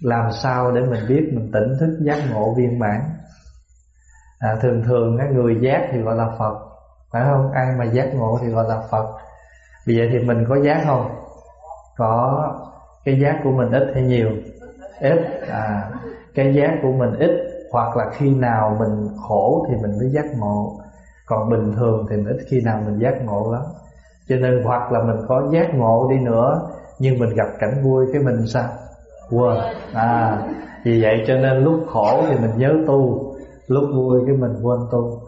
làm sao để mình biết mình tỉnh thức giác ngộ viên mãn? À, thường thường cái người giác thì gọi là phật phải không? Ai mà giác ngộ thì gọi là phật. Bây giờ thì mình có giác không? Có. Cái giác của mình ít hay nhiều? Ít. À cái giác của mình ít hoặc là khi nào mình khổ thì mình mới giác ngộ. Còn bình thường thì ít khi nào mình giác ngộ lắm. Cho nên hoặc là mình có giác ngộ đi nữa nhưng mình gặp cảnh vui cái mình sao? Quên. À vì vậy cho nên lúc khổ thì mình nhớ tu lúc vui cái mình quên tu.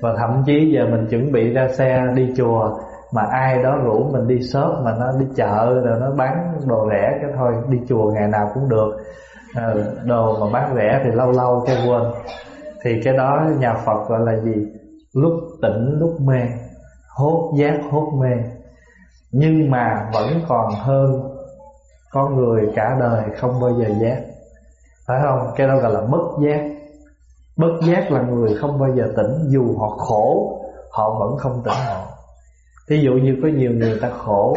Và thậm chí giờ mình chuẩn bị ra xe đi chùa mà ai đó rủ mình đi shop mà nó đi chợ rồi nó bán đồ rẻ cái thôi đi chùa ngày nào cũng được. À, đồ mà bán rẻ thì lâu lâu cái quên. Thì cái đó nhà Phật gọi là gì? Lúc tỉnh lúc mê. Hốt giác hốt mê. Nhưng mà vẫn còn hơn có người cả đời không bao giờ giác. Phải không? Cái đó gọi là mất giác. Bất giác là người không bao giờ tỉnh dù họ khổ họ vẫn không tỉnh ngộ ví dụ như có nhiều người ta khổ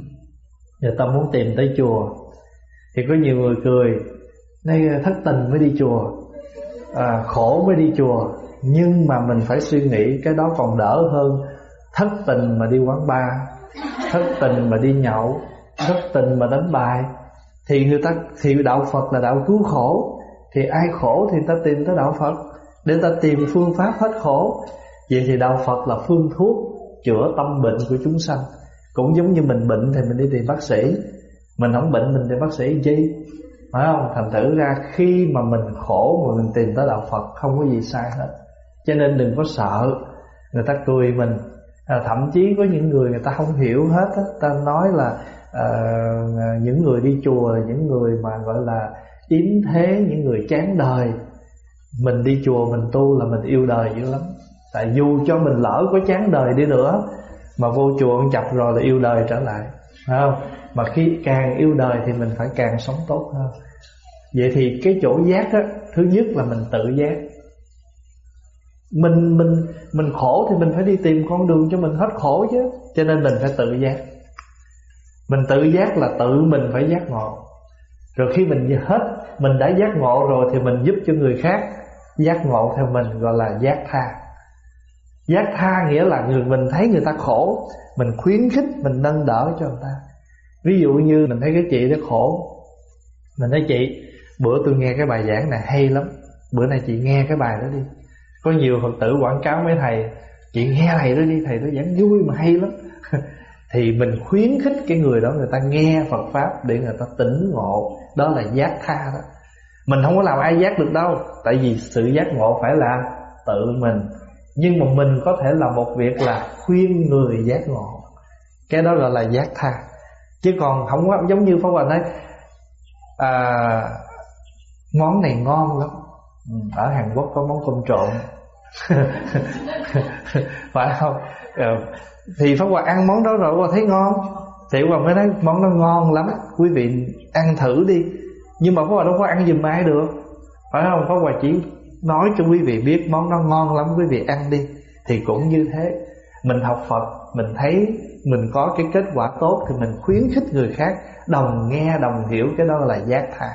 người ta muốn tìm tới chùa thì có nhiều người cười nay thất tình mới đi chùa. À, khổ mới đi chùa. Nhưng mà mình phải suy nghĩ cái đó còn đỡ hơn thất tình mà đi quán bar thất tình mà đi nhậu thất tình mà đánh bài. Thì người ta thì đạo Phật là đạo cứu khổ. Thì ai khổ thì ta tìm tới đạo Phật. Để ta tìm phương pháp hết khổ. Vậy thì đạo Phật là phương thuốc chữa tâm bệnh của chúng sanh. Cũng giống như mình bệnh thì mình đi tìm bác sĩ. Mình không bệnh mình tìm bác sĩ chi? Phải không? Thành thử ra khi mà mình khổ mà mình tìm tới đạo Phật không có gì sai hết. Cho nên đừng có sợ người ta cười mình. À, thậm chí có những người người ta không hiểu hết á, ta nói là Ờ, những người đi chùa là những người mà, gọi là, yếm thế, những người chán đời. Mình đi chùa mình tu là mình yêu đời dữ lắm. Tại dù cho mình lỡ có chán đời đi nữa, mà vô chùa ăn chập rồi là yêu đời trở lại. Phải không? Mà khi càng yêu đời thì mình phải càng sống tốt hơn. Vậy thì cái chỗ giác á, thứ nhất là mình tự giác. Mình mình mình khổ thì mình phải đi tìm con đường cho mình hết khổ chứ. Cho nên mình phải tự giác mình tự giác là tự mình phải giác ngộ. Rồi khi mình hết, mình đã giác ngộ rồi thì mình giúp cho người khác giác ngộ theo mình, gọi là giác tha. Giác tha nghĩa là người, mình thấy người ta khổ, mình khuyến khích, mình nâng đỡ cho người ta. Ví dụ như mình thấy cái chị đó khổ, mình nói, chị, bữa tôi nghe cái bài giảng này hay lắm, bữa nay chị nghe cái bài đó đi. Có nhiều phật tử quảng cáo mấy thầy, chị nghe thầy đó đi, thầy đó giảng vui mà hay lắm. thì mình khuyến khích cái người đó người ta nghe Phật pháp để người ta tỉnh ngộ. Đó là giác tha đó. Mình không có làm ai giác được đâu tại vì sự giác ngộ phải là tự mình. Nhưng mà mình có thể làm một việc là khuyên người giác ngộ. Cái đó gọi là giác tha. Chứ còn không có giống như pháp hòa nói à, món này ngon lắm. Ừ, ở Hàn Quốc có món cơm trộn. Phải không? Ừ thì Pháp Hòa ăn món đó rồi Hòa thấy ngon. Thì Hòa mới nói món đó ngon lắm Quý vị ăn thử đi. Nhưng mà Pháp Hòa đâu có ăn giùm ai được. Phải không? Pháp Hòa chỉ nói cho quý vị biết Món đó ngon lắm quý vị ăn đi. Thì cũng như thế. Mình học Phật Mình thấy mình có cái kết quả tốt Thì mình khuyến khích người khác Đồng nghe đồng hiểu cái đó là giác tha.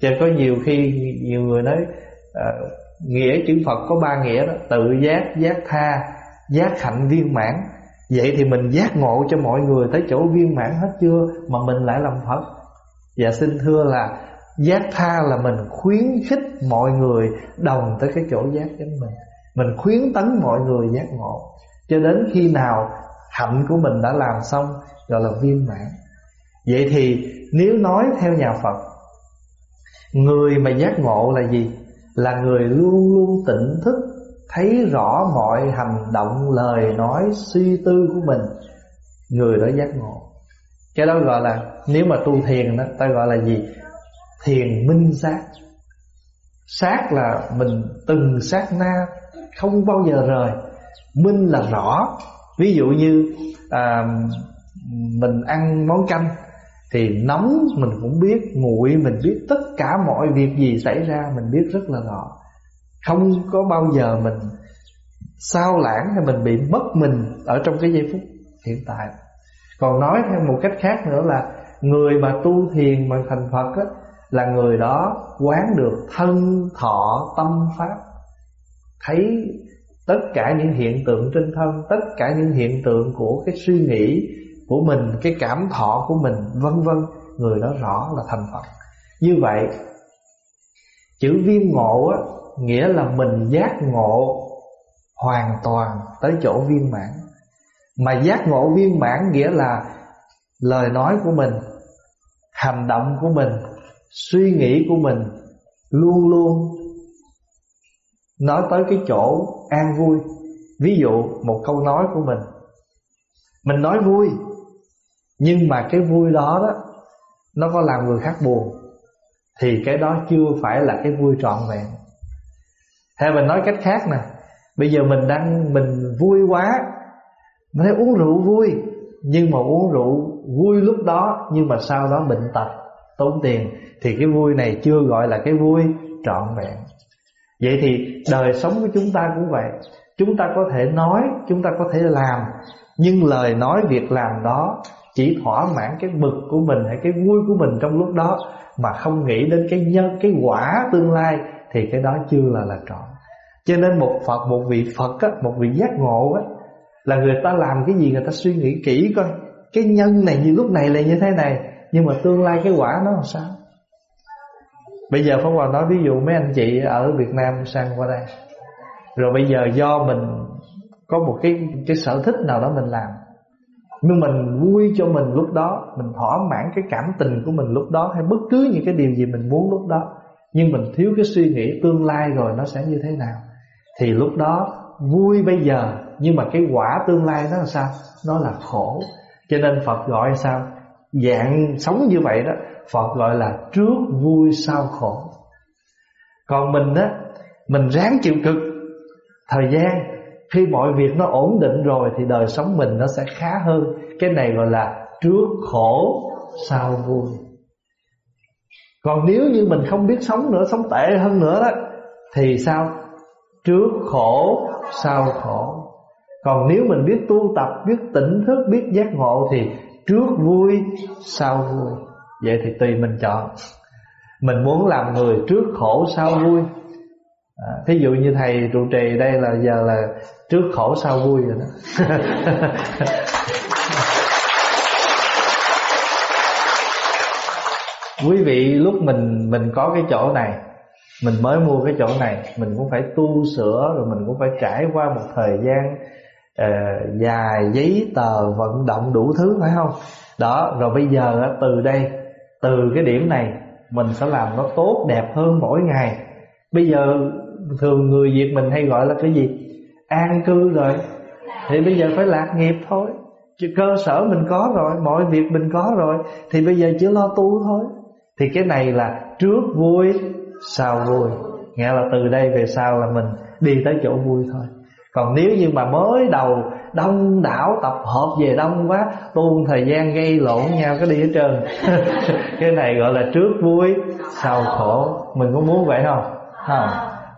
Cho có nhiều khi Nhiều người nói uh, Nghĩa chữ Phật có ba nghĩa đó Tự giác, giác tha giác hạnh viên mãn. Vậy thì mình giác ngộ cho mọi người tới chỗ viên mãn hết chưa Mà mình lại làm Phật? Và xin thưa là Giác tha là mình khuyến khích mọi người đồng tới cái chỗ giác chánh mình. Mình khuyến tấn mọi người giác ngộ. Cho đến khi nào hạnh của mình đã làm xong, Gọi là viên mãn. Vậy thì nếu nói theo nhà Phật, Người mà giác ngộ là gì? Là người luôn luôn tỉnh thức thấy rõ mọi hành động lời nói suy tư của mình người đó giác ngộ. Cái đó gọi là nếu mà tu thiền đó ta gọi là gì? Thiền minh sát. Sát là mình từng sát na không bao giờ rời. Minh là rõ. Ví dụ như à, mình ăn món canh thì nóng mình cũng biết nguội mình biết tất cả mọi việc gì xảy ra mình biết rất là rõ không có bao giờ mình sao lãng hay mình bị mất mình ở trong cái giây phút hiện tại. Còn nói theo một cách khác nữa là người mà tu thiền mà thành Phật á, là người đó quán được thân thọ tâm pháp. Thấy tất cả những hiện tượng trên thân tất cả những hiện tượng của cái suy nghĩ của mình cái cảm thọ của mình vân vân người đó rõ là thành phật. Như vậy chữ viêm ngộ á, nghĩa là mình giác ngộ hoàn toàn tới chỗ viên mãn. Mà giác ngộ viên mãn nghĩa là lời nói của mình, hành động của mình, suy nghĩ của mình luôn luôn nói tới cái chỗ an vui. Ví dụ một câu nói của mình mình nói vui, nhưng mà cái vui đó đó, nó có làm người khác buồn, thì cái đó chưa phải là cái vui trọn vẹn hay mình nói cách khác nè. Bây giờ mình đang, mình vui quá. Mình thấy uống rượu vui, nhưng mà uống rượu vui lúc đó, nhưng mà sau đó bệnh tật, tốn tiền, thì cái vui này chưa gọi là cái vui, trọn vẹn. Vậy thì đời sống của chúng ta cũng vậy. Chúng ta có thể nói, chúng ta có thể làm, nhưng lời nói việc làm đó chỉ thỏa mãn cái bực của mình hay cái vui của mình trong lúc đó, mà không nghĩ đến cái nhân, cái quả tương lai thì cái đó chưa là là trọn. Cho nên một phật một vị phật á, một vị giác ngộ á là người ta làm cái gì người ta suy nghĩ kỹ coi. Cái nhân này như lúc này là như thế này nhưng mà tương lai cái quả nó làm sao? Bây giờ phong hòa nói ví dụ mấy anh chị ở việt nam sang qua đây. Rồi bây giờ do mình có một cái cái sở thích nào đó mình làm. Nhưng mình vui cho mình lúc đó Mình thỏa mãn cái cảm tình của mình lúc đó Hay bất cứ những cái điều gì mình muốn lúc đó nhưng mình thiếu cái suy nghĩ tương lai rồi nó sẽ như thế nào? Thì lúc đó, vui bây giờ, Nhưng mà cái quả tương lai nó là sao? Nó là khổ. Cho nên Phật gọi sao? Dạng sống như vậy đó, Phật gọi là trước vui sau khổ. Còn mình đó Mình ráng chịu cực. Thời gian, khi mọi việc nó ổn định rồi Thì đời sống mình nó sẽ khá hơn. Cái này gọi là trước khổ sau vui. Còn nếu như mình không biết sống nữa Sống tệ hơn nữa đó Thì sao? Trước khổ sau khổ. Còn nếu mình biết tu tập Biết tỉnh thức, biết giác ngộ Thì trước vui sau vui. Vậy thì tùy mình chọn. Mình muốn làm người trước khổ sau vui. À, Thí dụ như thầy trụ trì đây là giờ là Trước khổ sau vui rồi đó. Quý vị lúc mình mình có cái chỗ này Mình mới mua cái chỗ này Mình cũng phải tu sửa Rồi mình cũng phải trải qua một thời gian uh, Dài giấy tờ Vận động đủ thứ phải không? Đó rồi bây giờ từ đây Từ cái điểm này Mình sẽ làm nó tốt đẹp hơn mỗi ngày. Bây giờ thường người Việt mình hay gọi là cái gì? An cư rồi. Thì bây giờ phải lạc nghiệp thôi. Chứ cơ sở mình có rồi mọi việc mình có rồi thì bây giờ chỉ lo tu thôi thì cái này là trước vui sau vui. Nghĩa là từ đây về sau là mình đi tới chỗ vui thôi. Còn nếu như mà mới đầu đông đảo tập hợp về đông quá tu thời gian gây lộn nhau cái đi hết trơn. Cái này gọi là trước vui sau khổ. Mình có muốn vậy không. Không.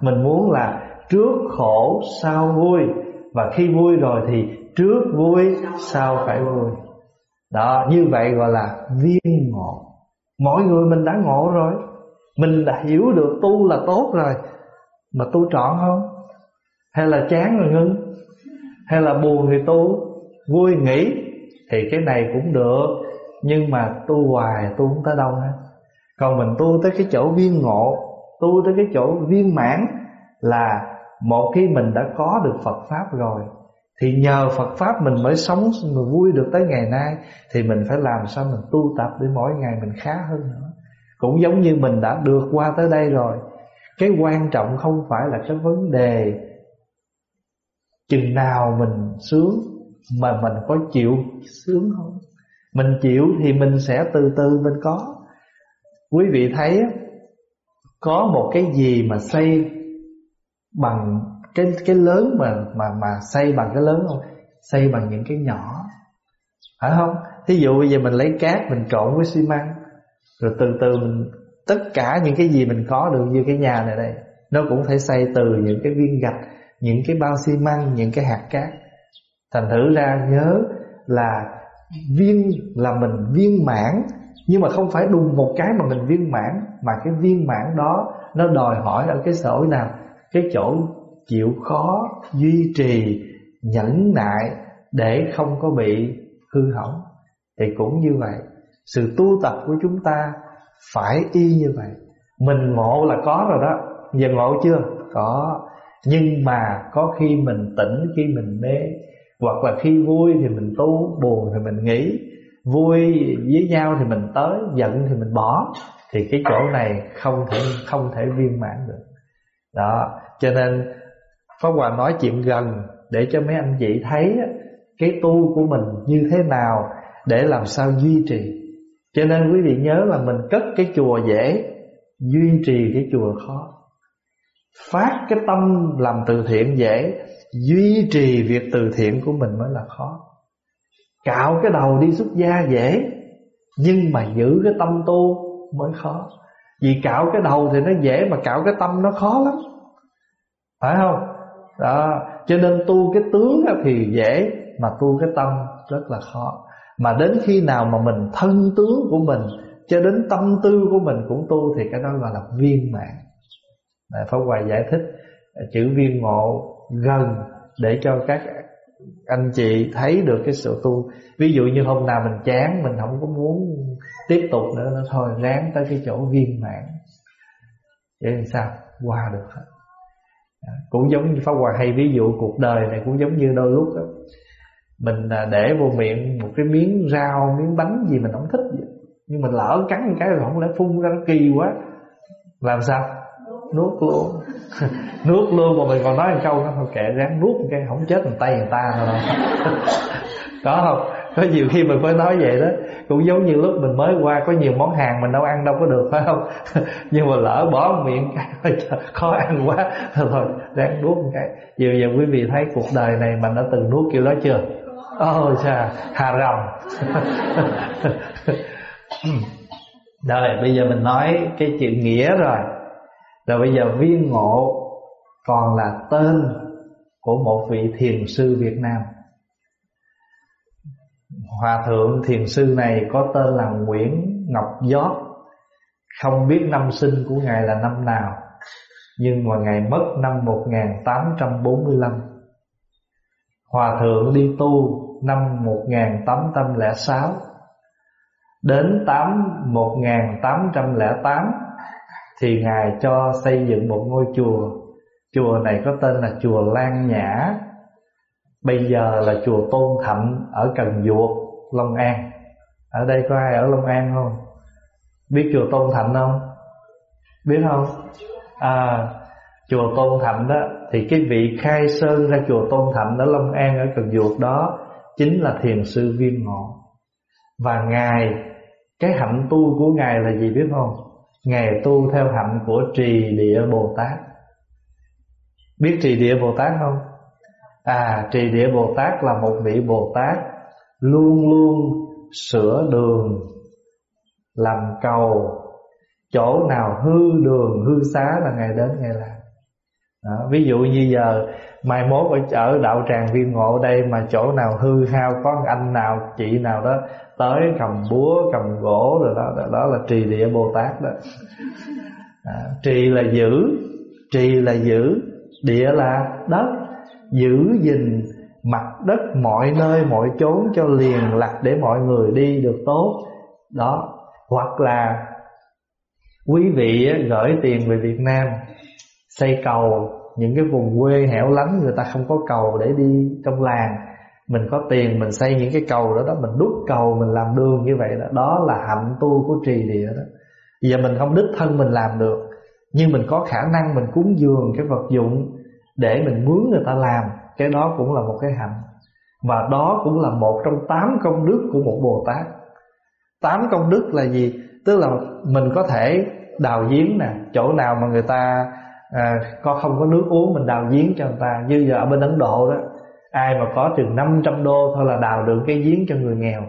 Mình muốn là trước khổ sau vui. Và khi vui rồi thì trước vui sau phải vui. Đó như vậy gọi là viên ngộ mọi người mình đã ngộ rồi. Mình đã hiểu được tu là tốt rồi. Mà tu trọn không? Hay là chán rồi ngưng? Hay là buồn thì tu? Vui nghỉ thì cái này cũng được. Nhưng mà tu hoài, tu không tới đâu hết. Còn mình tu tới cái chỗ viên ngộ, tu tới cái chỗ viên mãn là một khi mình đã có được Phật Pháp rồi thì nhờ Phật Pháp mình mới sống Mình vui được tới ngày nay, Thì mình phải làm sao mình tu tập Để mỗi ngày mình khá hơn nữa. Cũng giống như mình đã được qua tới đây rồi. Cái quan trọng không phải là cái vấn đề Chừng nào mình sướng Mà mình có chịu sướng không. Mình chịu thì mình sẽ từ từ mình có. Quý vị thấy Có một cái gì mà xây bằng cái cái lớn mà mà mà xây bằng cái lớn không xây bằng những cái nhỏ. Phải không? Thí dụ bây giờ mình lấy cát mình trộn với xi măng, rồi từ từ mình, tất cả những cái gì mình có được như cái nhà này đây, nó cũng phải xây từ những cái viên gạch, những cái bao xi măng, những cái hạt cát. Thành thử ra nhớ là viên, là mình viên mãn, nhưng mà không phải đùng một cái mà mình viên mãn, mà cái viên mãn đó nó đòi hỏi ở cái sỏi nào? Cái chỗ chịu khó duy trì, nhẫn nại để không có bị hư hỏng. Thì cũng như vậy, sự tu tập của chúng ta phải y như vậy. Mình ngộ là có rồi đó. Giờ ngộ chưa? Có. Nhưng mà có khi mình tỉnh, khi mình mê. Hoặc là khi vui thì mình tu, buồn thì mình nghĩ. Vui với nhau thì mình tới, giận thì mình bỏ. Thì cái chỗ này không thể không thể viên mãn được. Đó. Cho nên Pháp Hòa nói chuyện gần để cho mấy anh chị thấy cái tu của mình như thế nào để làm sao duy trì. Cho nên quý vị nhớ là mình cất cái chùa dễ, duy trì cái chùa khó. Phát cái tâm làm từ thiện dễ, duy trì việc từ thiện của mình mới là khó. Cạo cái đầu đi xuất gia dễ, nhưng mà giữ cái tâm tu mới khó. Vì cạo cái đầu thì nó dễ mà cạo cái tâm nó khó lắm. Phải không? Đó. Cho nên tu cái tướng thì dễ, mà tu cái tâm rất là khó. Mà đến khi nào mà mình thân tướng của mình, cho đến tâm tư của mình cũng tu thì cái đó gọi là viên mãn. Pháp Hòa giải thích, chữ viên ngộ gần để cho các anh chị thấy được cái sự tu. Ví dụ như hôm nào mình chán, mình không có muốn tiếp tục nữa, nó thôi, ráng tới cái chỗ viên mãn. Vậy thì sao? Qua được hết. À, cũng giống như pháp hòa hay ví dụ cuộc đời này cũng giống như đôi lúc đó, mình à, để vô miệng một cái miếng rau miếng bánh gì mình không thích vậy. nhưng mình lỡ cắn một cái rồi không lẽ phun ra nó kỳ quá. Làm sao? Nuốt luôn. Nuốt luôn mà mình còn nói một câu nó thôi kệ ráng nuốt một cái không chết bằng tay người ta đâu. Đó không? Có nhiều khi mình mới nói vậy đó. Cũng giống như lúc mình mới qua, có nhiều món hàng mình đâu ăn đâu có được, phải không? Nhưng mà lỡ bỏ miệng cái khó ăn quá. Thôi, ráng nuốt một cái. Giờ giờ quý vị thấy cuộc đời này mình đã từng nuốt kiểu đó chưa? Ôi chà cha hà rồng rồi bây giờ mình nói cái chuyện nghĩa rồi. Rồi bây giờ viên ngộ còn là tên của một vị thiền sư Việt Nam. Hòa thượng thiền sư này có tên là Nguyễn Ngọc Giót. Không biết năm sinh của Ngài là năm nào, Nhưng mà Ngài mất năm 1845 Hòa thượng đi tu năm 1806 Đến tám 1808 Thì Ngài cho xây dựng một ngôi chùa. Chùa này có tên là chùa Lan Nhã. Bây giờ là chùa Tôn Thạnh ở Cần Duộc, Long An Ở đây có ai ở Long An không? Biết chùa Tôn Thạnh không? Biết không? À, chùa Tôn Thạnh đó Thì cái vị khai sơn ra chùa Tôn Thạnh ở Long An ở Cần Duộc đó Chính là thiền sư Viên Ngộ Và Ngài Cái hạnh tu của Ngài là gì biết không? Ngài tu theo hạnh của trì địa Bồ Tát Biết trì địa Bồ Tát không? À trì địa Bồ Tát là một vị Bồ Tát Luôn luôn sửa đường Làm cầu. Chỗ nào hư đường hư xá là ngày đến ngày làm. Đó, Ví dụ như giờ Mai mốt ở, ở đạo tràng viên ngộ đây Mà chỗ nào hư hao Có anh nào chị nào đó Tới cầm búa cầm gỗ rồi đó Đó là trì địa Bồ Tát đó. À, Trì là giữ Trì là giữ Địa là đất. Giữ gìn mặt đất mọi nơi, mọi chốn cho liền lạc để mọi người đi được tốt. Đó. Hoặc là quý vị gửi tiền về Việt Nam, Xây cầu, những cái vùng quê hẻo lánh người ta không có cầu để đi trong làng. Mình có tiền mình xây những cái cầu đó đó, mình đúc cầu, mình làm đường như vậy đó. Đó là hạnh tu của trì địa đó. Giờ mình không đích thân mình làm được, nhưng mình có khả năng mình cúng dường cái vật dụng để mình mướn người ta làm cái đó cũng là một cái hạnh. Và đó cũng là một trong tám công đức của một bồ tát. Tám công đức là gì? Tức là mình có thể đào giếng nè chỗ nào mà người ta à, có không có nước uống mình đào giếng cho người ta. Như giờ ở bên ấn độ đó ai mà có chừng 500 đô thôi là đào được cái giếng cho người nghèo.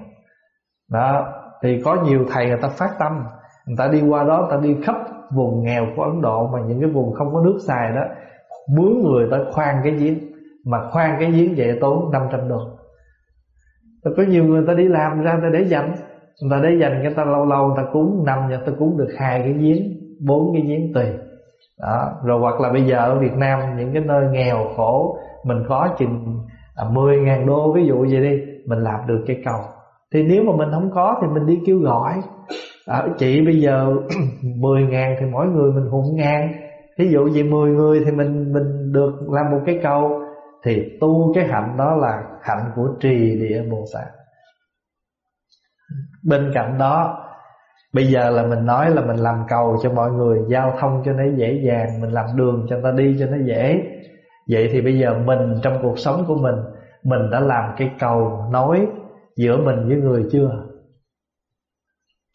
Đó thì có nhiều thầy người ta phát tâm. Người ta đi qua đó người ta đi khắp vùng nghèo của ấn độ mà những cái vùng không có nước xài đó mướn người ta khoan cái giếng mà khoan cái giếng vậy tốn 500 đô. Rồi có nhiều người ta đi làm ra ta để dành người ta để dành người ta lâu lâu người ta cúng năm người ta cúng được hai cái giếng bốn cái giếng tùy. Đó rồi hoặc là bây giờ ở Việt Nam những cái nơi nghèo khổ mình có chừng à, 10 ngàn đô ví dụ vậy đi mình làm được cái cầu. Thì nếu mà mình không có thì mình đi kêu gọi. À, chị bây giờ 10 ngàn thì mỗi người mình hụng ngàn ví dụ vậy 10 người thì mình mình được làm một cái cầu, thì tu cái hạnh đó là hạnh của trì địa bồ tát. Bên cạnh đó, bây giờ là mình nói là mình làm cầu cho mọi người, giao thông cho nó dễ dàng, mình làm đường cho người ta đi cho nó dễ. Vậy thì bây giờ mình trong cuộc sống của mình mình đã làm cái cầu nối giữa mình với người chưa?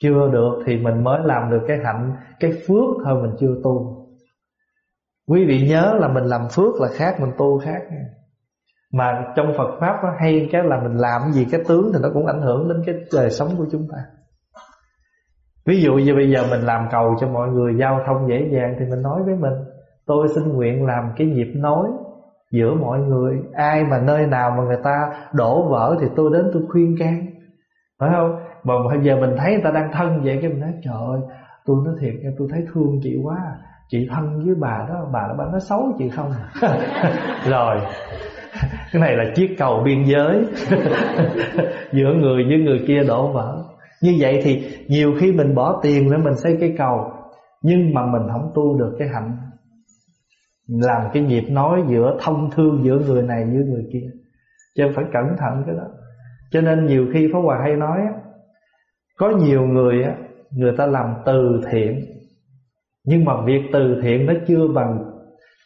Chưa được thì mình mới làm được cái hạnh, cái phước thôi mình chưa tu quý vị nhớ là mình làm phước là khác mình tu khác mà trong Phật pháp nó hay cái là mình làm gì cái tướng thì nó cũng ảnh hưởng đến cái đời sống của chúng ta. Ví dụ như bây giờ mình làm cầu cho mọi người giao thông dễ dàng thì mình nói với mình tôi xin nguyện làm cái nhịp nối giữa mọi người. Ai mà nơi nào mà người ta đổ vỡ thì tôi đến tôi khuyên can. Phải không? Mà bây giờ mình thấy người ta đang thân vậy cái mình nói trời ơi tôi nói thiệt nha, tôi thấy thương chị quá à chị thân với bà đó bà đó, bà nói xấu chị không? Rồi. Cái này là chiếc cầu biên giới. Giữa người với người kia đổ vỡ. Như vậy thì nhiều khi mình bỏ tiền để mình xây cái cầu, nhưng mà mình không tu được cái hạnh. Làm cái nhịp nói giữa thông thương giữa người này với người kia. Cho nên phải cẩn thận cái đó. Cho nên nhiều khi Pháp Hòa hay nói có nhiều người á, người ta làm từ thiện nhưng mà việc từ thiện nó chưa bằng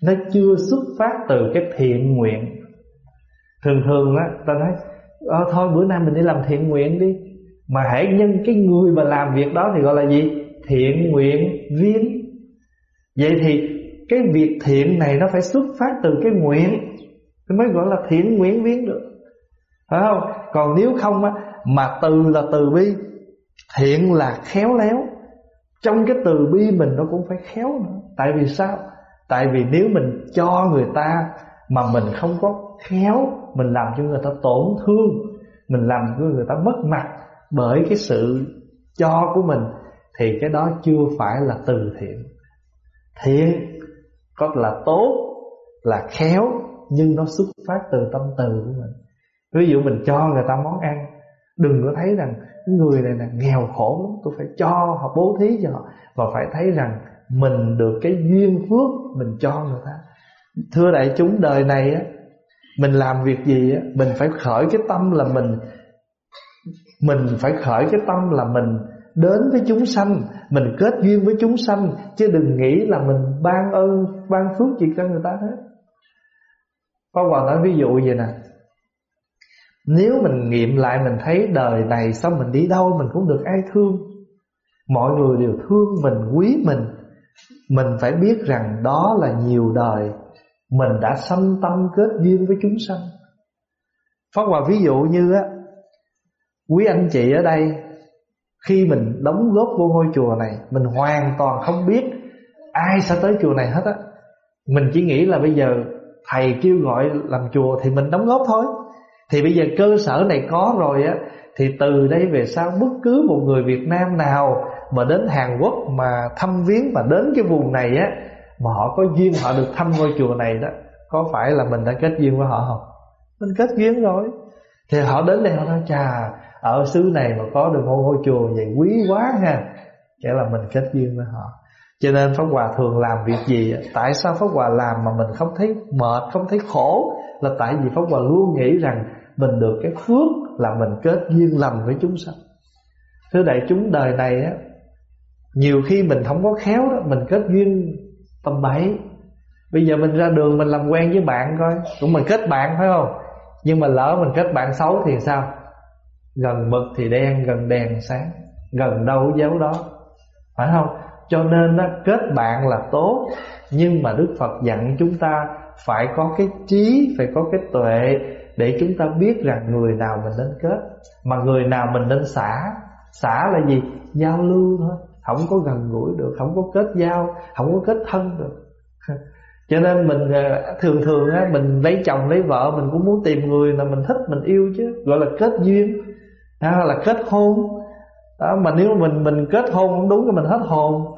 nó chưa xuất phát từ cái thiện nguyện. Thường thường á ta nói ờ, thôi bữa nay mình đi làm thiện nguyện đi. Mà hãy nhân cái người mà làm việc đó thì gọi là gì? Thiện nguyện viên. Vậy thì cái việc thiện này nó phải xuất phát từ cái nguyện thì mới gọi là thiện nguyện viên được. Phải không? Còn nếu không á mà từ là từ bi thiện là khéo léo trong cái từ bi mình nó cũng phải khéo nữa. Tại vì sao? Tại vì nếu mình cho người ta mà mình không có khéo, mình làm cho người ta tổn thương, mình làm cho người ta mất mặt bởi cái sự cho của mình, thì cái đó chưa phải là từ thiện. Thiện có là tốt, là khéo, nhưng nó xuất phát từ tâm từ của mình. Ví dụ mình cho người ta món ăn, đừng có thấy rằng người này là nghèo khổ lắm, tôi phải cho họ bố thí cho họ. Và phải thấy rằng mình được cái duyên phước mình cho người ta. Thưa đại chúng, đời này á, mình làm việc gì á, mình phải khởi cái tâm là mình mình phải khởi cái tâm là mình đến với chúng sanh, mình kết duyên với chúng sanh, chứ đừng nghĩ là mình ban ơn, ban phước gì cho người ta hết. Có Hòa nói ví dụ vậy nè. Nếu mình nghiệm lại, mình thấy đời này Sao mình đi đâu, mình cũng được ai thương. Mọi người đều thương mình, quý mình. Mình phải biết rằng đó là nhiều đời Mình đã sanh tâm kết duyên với chúng sanh. Pháp Hòa ví dụ như á, Quý anh chị ở đây, Khi mình đóng góp vô ngôi chùa này, Mình hoàn toàn không biết Ai sẽ tới chùa này hết á. Mình chỉ nghĩ là bây giờ Thầy kêu gọi làm chùa Thì mình đóng góp thôi. Thì bây giờ cơ sở này có rồi á, Thì từ đây về sau bất cứ một người Việt Nam nào Mà đến Hàn Quốc mà thăm viếng và đến cái vùng này á, Mà họ có duyên họ được thăm ngôi chùa này đó, Có phải là mình đã kết duyên với họ không? Mình kết duyên rồi. Thì họ đến đây họ nói, chà, ở xứ này mà có được ngôi ngôi chùa vậy quý quá ha. Nghĩa là mình kết duyên với họ. Cho nên Pháp Hòa thường làm việc gì Tại sao Pháp Hòa làm mà mình không thấy mệt, Không thấy khổ? Là tại vì Pháp Hòa luôn nghĩ rằng Mình được cái phước là mình kết duyên lành với chúng sanh. Thưa đại chúng đời này á Nhiều khi mình không có khéo đó Mình kết duyên tầm bậy. Bây giờ mình ra đường mình làm quen với bạn coi Cũng mình kết bạn phải không? Nhưng mà lỡ mình kết bạn xấu thì sao? Gần mực thì đen Gần đèn sáng Gần đâu dấu đó. Phải không? Cho nên đó, kết bạn là tốt Nhưng mà Đức Phật dặn chúng ta phải có cái trí, Phải có cái tuệ Để chúng ta biết rằng người nào mình nên kết. Mà người nào mình nên xả Xả là gì? Giao lưu thôi. Không có gần gũi được, Không có kết giao, Không có kết thân được. Cho nên mình à, thường thường á, mình lấy chồng, lấy vợ, mình cũng muốn tìm người là mình thích, mình yêu chứ. Gọi là kết duyên. Hay là kết hôn. Đó, mà nếu mình mình kết hôn không đúng thì mình hết hồn.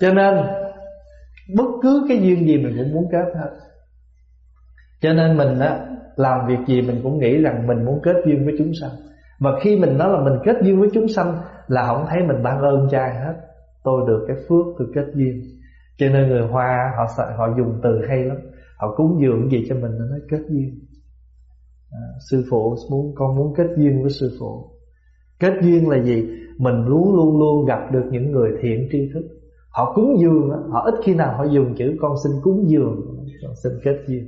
Cho nên bất cứ cái duyên gì mình cũng muốn kết hết. Cho nên mình á làm việc gì mình cũng nghĩ rằng mình muốn kết duyên với chúng sanh. Mà khi mình nói là mình kết duyên với chúng sanh là không thấy mình ban ơn trai hết. Tôi được cái phước tôi kết duyên. Cho nên người hoa họ họ dùng từ hay lắm. Họ cúng dường gì cho mình nó nói kết duyên. À, sư phụ muốn con muốn kết duyên với sư phụ. Kết duyên là gì? Mình luôn luôn luôn gặp được những người thiện tri thức họ cúng dường họ ít khi nào họ dùng chữ con xin cúng dường con xin kết duyên.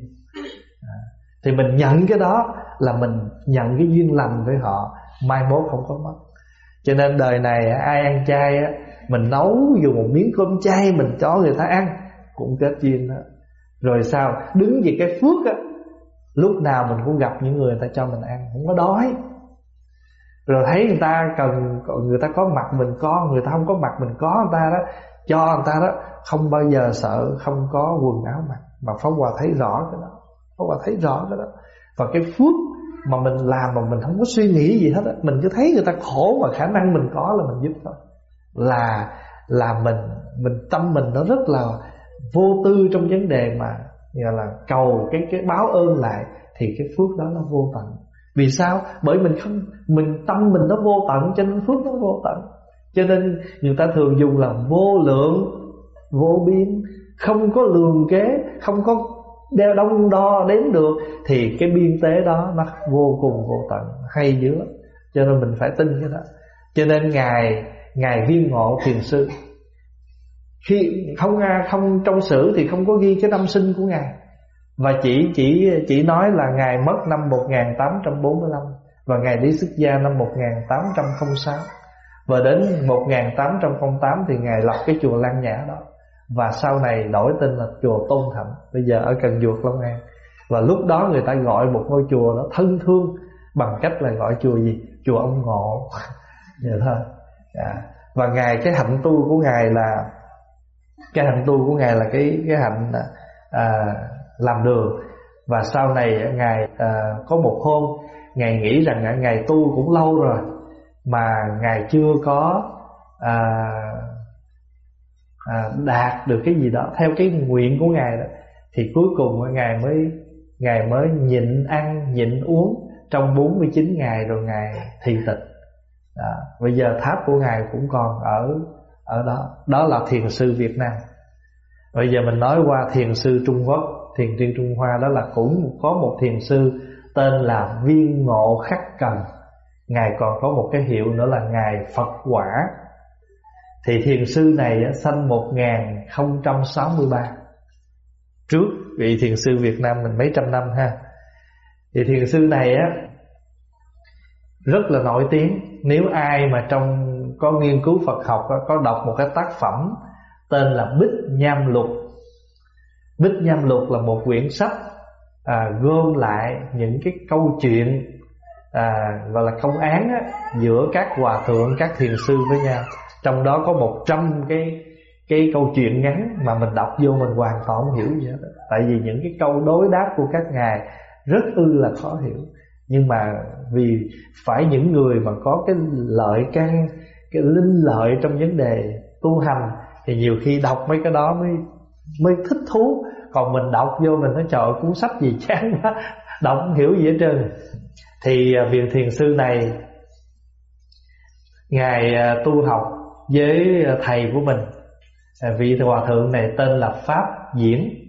À, thì mình nhận cái đó là mình nhận cái duyên lành với họ mai mốt không có mất. Cho nên đời này ai ăn chay á mình nấu dùng một miếng cơm chay mình cho người ta ăn cũng kết duyên đó. Rồi sao? Đứng về cái phước á lúc nào mình cũng gặp những người, người ta cho mình ăn không có đói. Rồi thấy người ta cần người ta có mặt mình có người ta không có mặt mình có người ta đó cho người ta đó, không bao giờ sợ, không có quần áo mặc. Mà pháp hòa thấy rõ cái đó. Pháp hòa thấy rõ cái đó. Và cái phước mà mình làm mà mình không có suy nghĩ gì hết á, mình cứ thấy người ta khổ mà khả năng mình có là mình giúp thôi. Là là mình mình, tâm mình nó rất là vô tư trong vấn đề mà, gọi là, cầu cái cái báo ơn lại, thì cái phước đó nó vô tận. Vì sao? Bởi mình không, mình, tâm mình nó vô tận, cho nên phước nó vô tận cho nên người ta thường dùng là vô lượng, vô biên. Không có lường kế, không có đeo đông đo đếm được, thì cái biên tế đó nó vô cùng vô tận. Hay dữ lắm. Cho nên mình phải tin cái đó. Cho nên ngài ngài viên ngộ thiền sư. Khi không không trong sử thì không có ghi cái năm sinh của ngài. Và chỉ chỉ chỉ nói là ngài mất năm 1845 và ngài đi xuất gia năm 1806 và đến 1808 thì ngài lập cái chùa Lan Nhã đó. Và sau này đổi tên là chùa Tôn Thạnh. Bây giờ ở Cần Duộc Long An. Và lúc đó người ta gọi một ngôi chùa đó thân thương bằng cách là gọi chùa gì? Chùa ông ngộ. Vậy thôi. À. và ngài cái hạnh tu của ngài là cái hạnh tu của ngài là cái cái hạnh à, làm đường. Và sau này ngài à, có một hôm ngài nghĩ rằng ngài tu cũng lâu rồi mà ngài chưa có à, à, đạt được cái gì đó theo cái nguyện của ngài đó thì cuối cùng ngài mới ngài mới nhịn ăn nhịn uống trong 49 ngày rồi ngài thị tịch đó. À, bây giờ tháp của ngài cũng còn ở ở đó. Đó là thiền sư Việt Nam. Bây giờ mình nói qua thiền sư Trung Quốc. Thiền tiên Trung Hoa đó là cũng có một thiền sư tên là Viên Ngộ Khắc Cần ngài còn có một cái hiệu nữa là ngài Phật Quả. Thì thiền sư này sanh 1063 trước vị thiền sư Việt Nam mình mấy trăm năm ha. Thì thiền sư này á rất là nổi tiếng. Nếu ai mà trong có nghiên cứu Phật học có đọc một cái tác phẩm tên là Bích Nham Lục. Bích Nham Lục là một quyển sách à, gom lại những cái câu chuyện à, gọi là công án á, giữa các hòa thượng các thiền sư với nhau. Trong đó có một trăm cái cái câu chuyện ngắn mà mình đọc vô mình hoàn toàn không hiểu gì hết tại vì những cái câu đối đáp của các ngài rất ư là khó hiểu. Nhưng mà vì phải những người mà có cái lợi căn cái linh lợi trong vấn đề tu hành thì nhiều khi đọc mấy cái đó mới mới thích thú. Còn mình đọc vô mình nói trời cuốn sách gì chán quá đọc không hiểu gì hết trơn thì à, vị thiền sư này, ngài à, tu học với à, thầy của mình. Vị hòa thượng này tên là pháp diễn.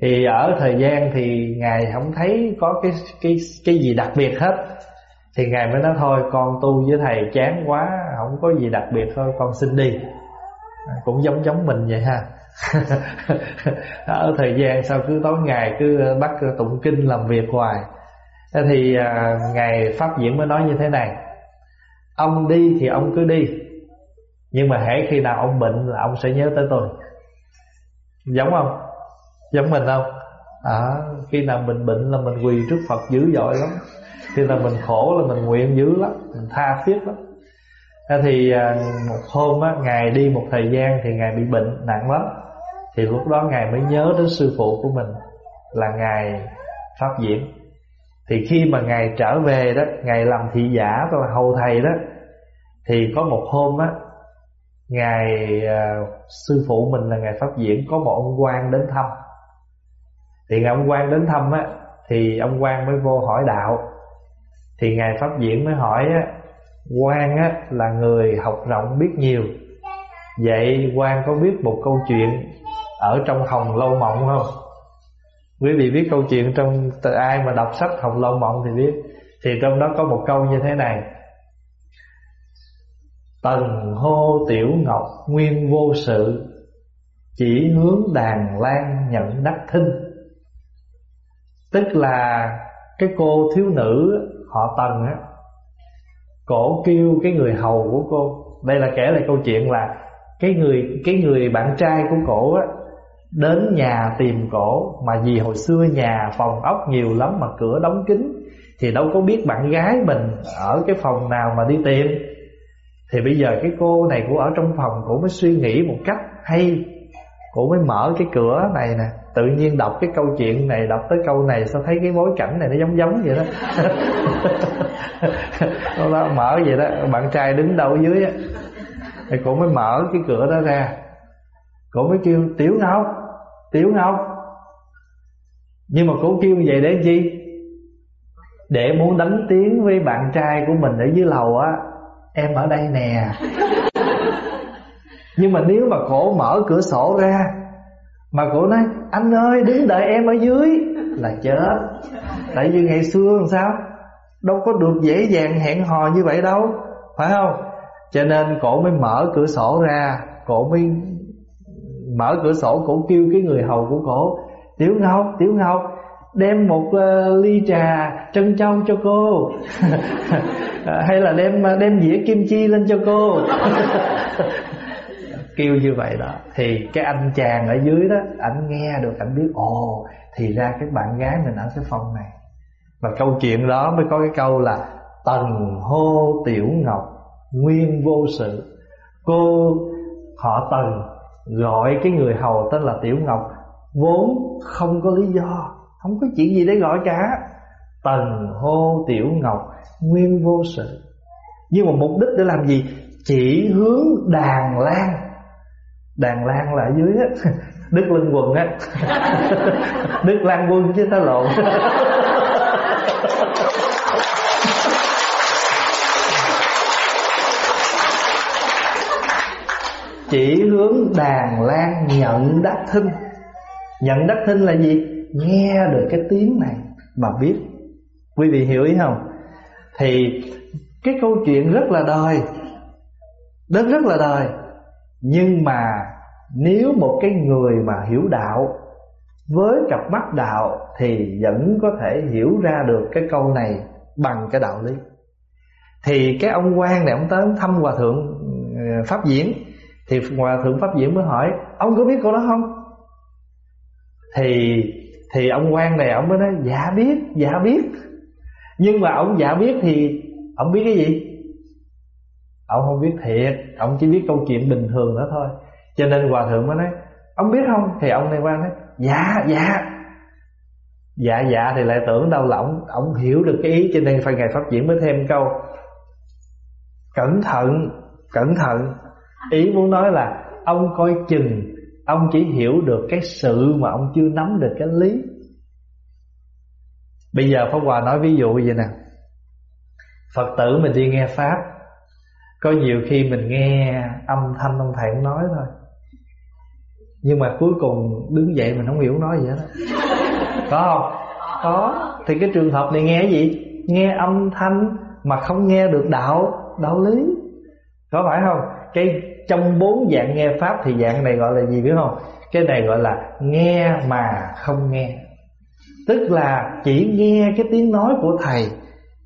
Thì ở thời gian thì ngài không thấy có cái cái cái gì đặc biệt hết. Thì ngài mới nói thôi, con tu với thầy chán quá, không có gì đặc biệt thôi, con xin đi. Cũng giống giống mình vậy ha. Ở thời gian sau, cứ tối ngày cứ bắt tụng kinh làm việc hoài thế thì à, ngài pháp diễn mới nói như thế này. Ông đi thì ông cứ đi nhưng mà hễ khi nào ông bệnh là ông sẽ nhớ tới tôi. Giống không? Giống mình không? À, khi nào mình bệnh là mình quỳ trước phật dữ dội lắm. Khi nào mình khổ là mình nguyện dữ lắm mình tha thiết lắm. Thế thì à, một hôm á ngài đi một thời gian thì ngài bị bệnh nặng lắm. Thì lúc đó ngài mới nhớ đến sư phụ của mình là ngài pháp diễn thì khi mà ngài trở về đó ngài làm thị giả và hầu thầy đó thì có một hôm á ngài uh, sư phụ mình là ngài pháp diễn có một ông quan đến thăm. Thì ngài ông quan đến thăm á thì ông quan mới vô hỏi đạo. Thì ngài pháp diễn mới hỏi á quan á là người học rộng biết nhiều. Vậy quan có biết một câu chuyện ở trong hồng lâu mộng không? Quý vị biết câu chuyện trong ai mà đọc sách hồng lâu mộng thì biết, thì trong đó có một câu như thế này. Tần hô tiểu ngọc nguyên vô sự, Chỉ hướng đàn lan nhận đắc thinh. Tức là cái cô thiếu nữ, họ Tần á, Cổ kêu cái người hầu của cô. Đây là kể lại câu chuyện là Cái người cái người bạn trai của cổ á Đến nhà tìm cổ. Mà vì hồi xưa nhà phòng ốc nhiều lắm Mà cửa đóng kín Thì đâu có biết bạn gái mình Ở cái phòng nào mà đi tìm. Thì bây giờ cái cô này cũng ở trong phòng Cô mới suy nghĩ một cách hay. Cô mới mở cái cửa này nè. Tự nhiên đọc cái câu chuyện này Đọc tới câu này sao thấy cái bối cảnh này nó giống giống vậy đó. Nó đó, mở vậy đó. Bạn trai đứng đâu dưới á. Thì cô mới mở cái cửa đó ra. Cô mới kêu Tiểu Ngọc Tiểu Ngọc Nhưng mà cô kêu vậy để chi? Để muốn đánh tiếng với bạn trai của mình ở dưới lầu á. Em ở đây nè. Nhưng mà nếu mà cổ mở cửa sổ ra, mà cổ nói, anh ơi, đứng đợi em ở dưới. Là chết. Tại vì ngày xưa làm sao? Đâu có được dễ dàng hẹn hò như vậy đâu. Phải không? Cho nên cổ mới mở cửa sổ ra, cổ mới mở cửa sổ cổ kêu cái người hầu của cổ tiểu ngọc tiểu ngọc đem một uh, ly trà trân châu cho cô. Hay là đem ờ, đem dĩa kim chi lên cho cô? Kêu như vậy đó. Thì cái anh chàng ở dưới đó ảnh nghe được ảnh biết ồ thì ra cái bạn gái mình ở cái phòng này. Và câu chuyện đó mới có cái câu là tần hô tiểu ngọc nguyên vô sự. Cô họ tần gọi cái người hầu tên là tiểu ngọc, vốn không có lý do, không có chuyện gì để gọi cả. Tần hô tiểu ngọc, nguyên vô sự. Nhưng mà mục đích để làm gì? Chỉ hướng đàn lan. Đàn lan là ở dưới á. Đức Lân quần á. Đức lan quân chứ ta lộn. chỉ hướng đàn lan nhận đắc thinh. Nhận đắc thinh là gì? Nghe được cái tiếng này mà biết. Quý vị hiểu ý không? Thì cái câu chuyện rất là đời. Đất rất là đời. Nhưng mà nếu một cái người mà hiểu đạo, Với cặp mắt đạo Thì vẫn có thể hiểu ra được cái câu này Bằng cái đạo lý. Thì cái ông quan này, ông tới thăm hòa thượng ờ, Pháp Diễn thì hòa thượng Pháp Diễn mới hỏi Ông có biết câu đó không? Thì thì ông quan này ông mới nói Dạ biết, dạ biết. Nhưng mà ông dạ biết thì Ông biết cái gì? Ông không biết thiệt Ông chỉ biết câu chuyện bình thường đó thôi. Cho nên hòa thượng mới nói Ông biết không? Thì ông này qua nói Dạ dạ. Dạ dạ thì lại tưởng đâu là ông, ông hiểu được cái ý Cho nên phải ngày pháp diễn mới thêm câu Cẩn thận Cẩn thận. Ý muốn nói là Ông coi chừng, Ông chỉ hiểu được cái sự mà ông chưa nắm được cái lý Bây giờ Pháp Hòa nói ví dụ vậy nè Phật tử mình đi nghe Pháp, Có nhiều khi mình nghe âm thanh ông thầy nói thôi Nhưng mà cuối cùng đứng dậy mình không hiểu nói gì hết Có không? Có Thì cái trường hợp này nghe gì? Nghe âm thanh mà không nghe được đạo Đạo lý Có phải không? Cái trong bốn dạng nghe Pháp thì dạng này gọi là gì biết không? Cái này gọi là nghe mà không nghe. Tức là chỉ nghe cái tiếng nói của thầy,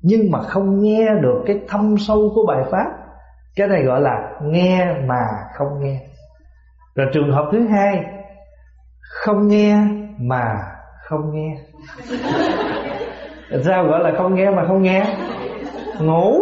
nhưng mà không nghe được cái thâm sâu của bài pháp. Cái này gọi là nghe mà không nghe. Rồi trường hợp thứ hai, không nghe mà không nghe. Sao gọi là không nghe mà không nghe? Ngủ.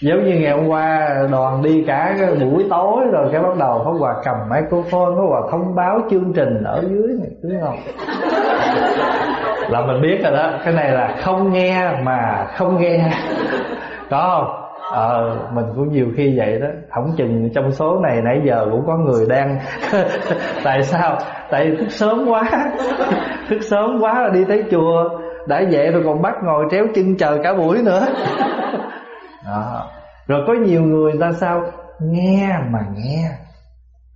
Giống như ngày hôm qua đoàn đi cả cái buổi tối rồi cái bắt đầu Pháp Hòa cầm microphone, Pháp Hòa thông báo chương trình ở dưới này, đúng không? Là mình biết rồi đó. Cái này là không nghe mà không nghe. Có không? Ờ mình cũng nhiều khi vậy đó. Không chừng trong số này nãy giờ cũng có người đang tại sao? Tại thức sớm quá. Thức sớm quá là đi tới chùa. Đã vậy rồi còn bắt ngồi tréo chân chờ cả buổi nữa đó. rồi có nhiều người ta sao? Nghe mà nghe.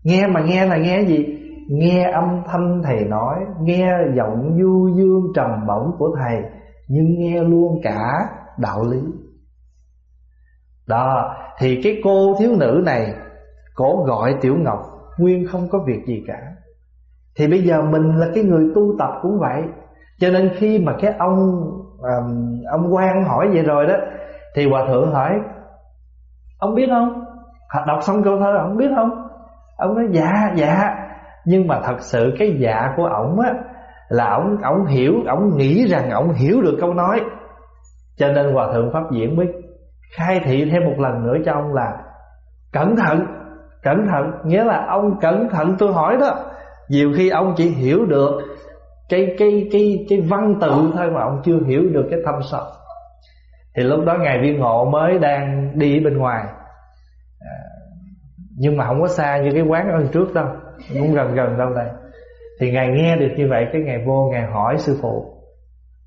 Nghe mà nghe là nghe gì? Nghe âm thanh thầy nói nghe giọng du dương trầm bổng của thầy nhưng nghe luôn cả đạo lý. Đó thì cái cô thiếu nữ này cổ gọi tiểu ngọc nguyên không có việc gì cả. Thì bây giờ mình là cái người tu tập cũng vậy. Cho nên khi mà cái ông um, ông quan hỏi vậy rồi đó thì hòa thượng hỏi, ông biết không? Đọc xong câu thơ, ông biết không? Ông nói dạ dạ. Nhưng mà thật sự cái dạ của ổng á, là ổng ổng hiểu, ổng nghĩ rằng ổng hiểu được câu nói. Cho nên hòa thượng pháp diễn mới khai thị thêm một lần nữa cho ông là, cẩn thận cẩn thận. Nghĩa là ông cẩn thận tôi hỏi đó. Nhiều khi ông chỉ hiểu được cái cái cái cái văn tự thôi mà ông chưa hiểu được cái thâm sâu thì lúc đó ngài viên ngộ mới đang đi bên ngoài. À, nhưng mà không có xa như cái quán ở trước đâu cũng gần gần đâu đây. Thì ngài nghe được như vậy cái ngày vô ngài hỏi sư phụ.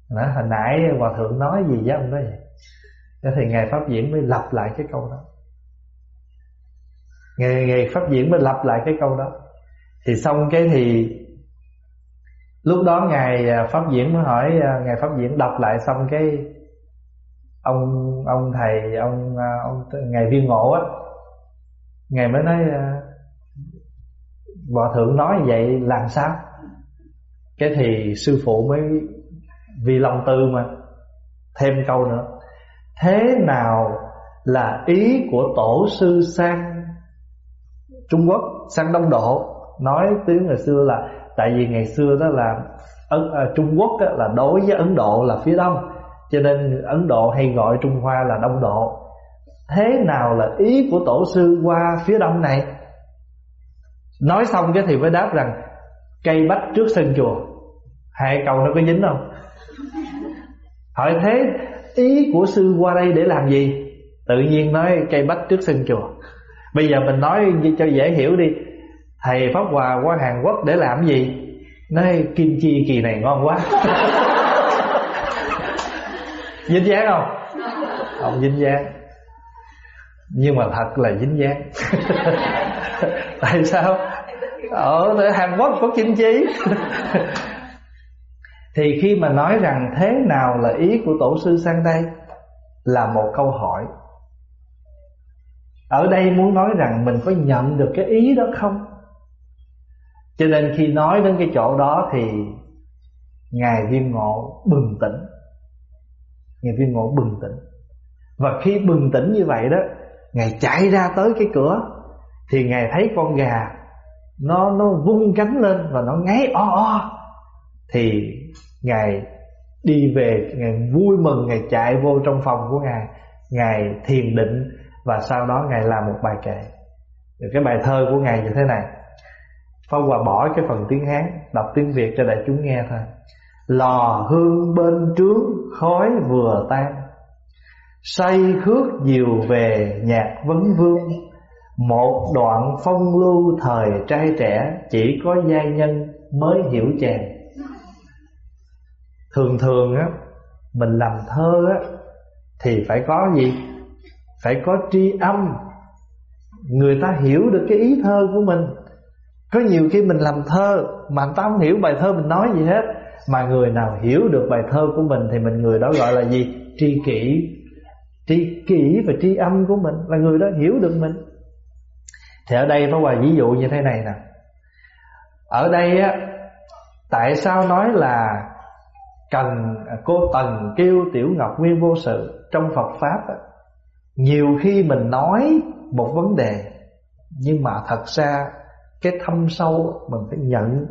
Đó, hồi nãy hòa thượng nói gì với ông đó vậy? Thế thì ngài pháp diễn mới lặp lại cái câu đó. Ngài, ngài pháp diễn mới lặp lại cái câu đó. Thì xong cái thì lúc đó ngài à, pháp diễn mới hỏi à, ngài pháp diễn đọc lại xong cái ông ông thầy ông à, ông ngài viên ngộ á ngài mới nói à, hòa thượng nói vậy làm sao? Cái thì sư phụ mới vì lòng tư mà thêm câu nữa. Thế nào là ý của tổ sư sang Trung Quốc sang Đông Độ? Nói tiếng ngày xưa là tại vì ngày xưa đó là Ấn, à, Trung Quốc đó là đối với Ấn Độ là phía đông cho nên Ấn Độ hay gọi Trung Hoa là Đông Độ. Thế nào là ý của tổ sư qua phía đông này? Nói xong cái thì mới đáp rằng, cây bách trước sân chùa. Hai câu nó có dính không? Hỏi thế, ý của sư qua đây để làm gì? Tự nhiên nói cây bách trước sân chùa. Bây giờ mình nói cho dễ hiểu đi. Thầy pháp hòa qua hàn quốc để làm gì? Nói kim chi kỳ này ngon quá. dính dáng không? Không dính dáng. Nhưng mà thật là dính dáng. Tại sao? Ở hàn quốc có kim chi thì khi mà nói rằng thế nào là ý của tổ sư sang đây là một câu hỏi. Ở đây muốn nói rằng mình có nhận được cái ý đó không? Cho nên khi nói đến cái chỗ đó thì ngài viên ngộ bừng tỉnh ngài viên ngộ bừng tỉnh. Và khi bừng tỉnh như vậy đó, ngài chạy ra tới cái cửa, thì ngài thấy con gà nó nó vung cánh lên và nó ngáy o o. Thì ngài đi về, ngài vui mừng, ngài chạy vô trong phòng của ngài. Ngài thiền định và sau đó ngài làm một bài kệ. Cái bài thơ của ngài như thế này. Pháp Hòa bỏ cái phần tiếng Hán, Đọc tiếng Việt cho đại chúng nghe thôi. Lò hương bên trướng khói vừa tan. Say khước diều về nhạc vấn vương. Một đoạn phong lưu thời trai trẻ Chỉ có giai nhân mới hiểu chàng. Thường thường á, Mình làm thơ á, Thì phải có gì? Phải có tri âm. Người ta hiểu được cái ý thơ của mình. Có nhiều khi mình làm thơ Mà người ta không hiểu bài thơ mình nói gì hết. Mà người nào hiểu được bài thơ của mình Thì mình người đó gọi là gì? Tri kỷ. Tri kỷ và tri âm của mình Là người đó hiểu được mình. Thì ở đây Pháp Hòa ví dụ như thế này nè. Ở đây á Tại sao nói là Cần à, cô Tần kêu Tiểu Ngọc Nguyên vô sự Trong Phật Pháp á, Nhiều khi mình nói một vấn đề Nhưng mà thật ra Cái thâm sâu mình phải nhận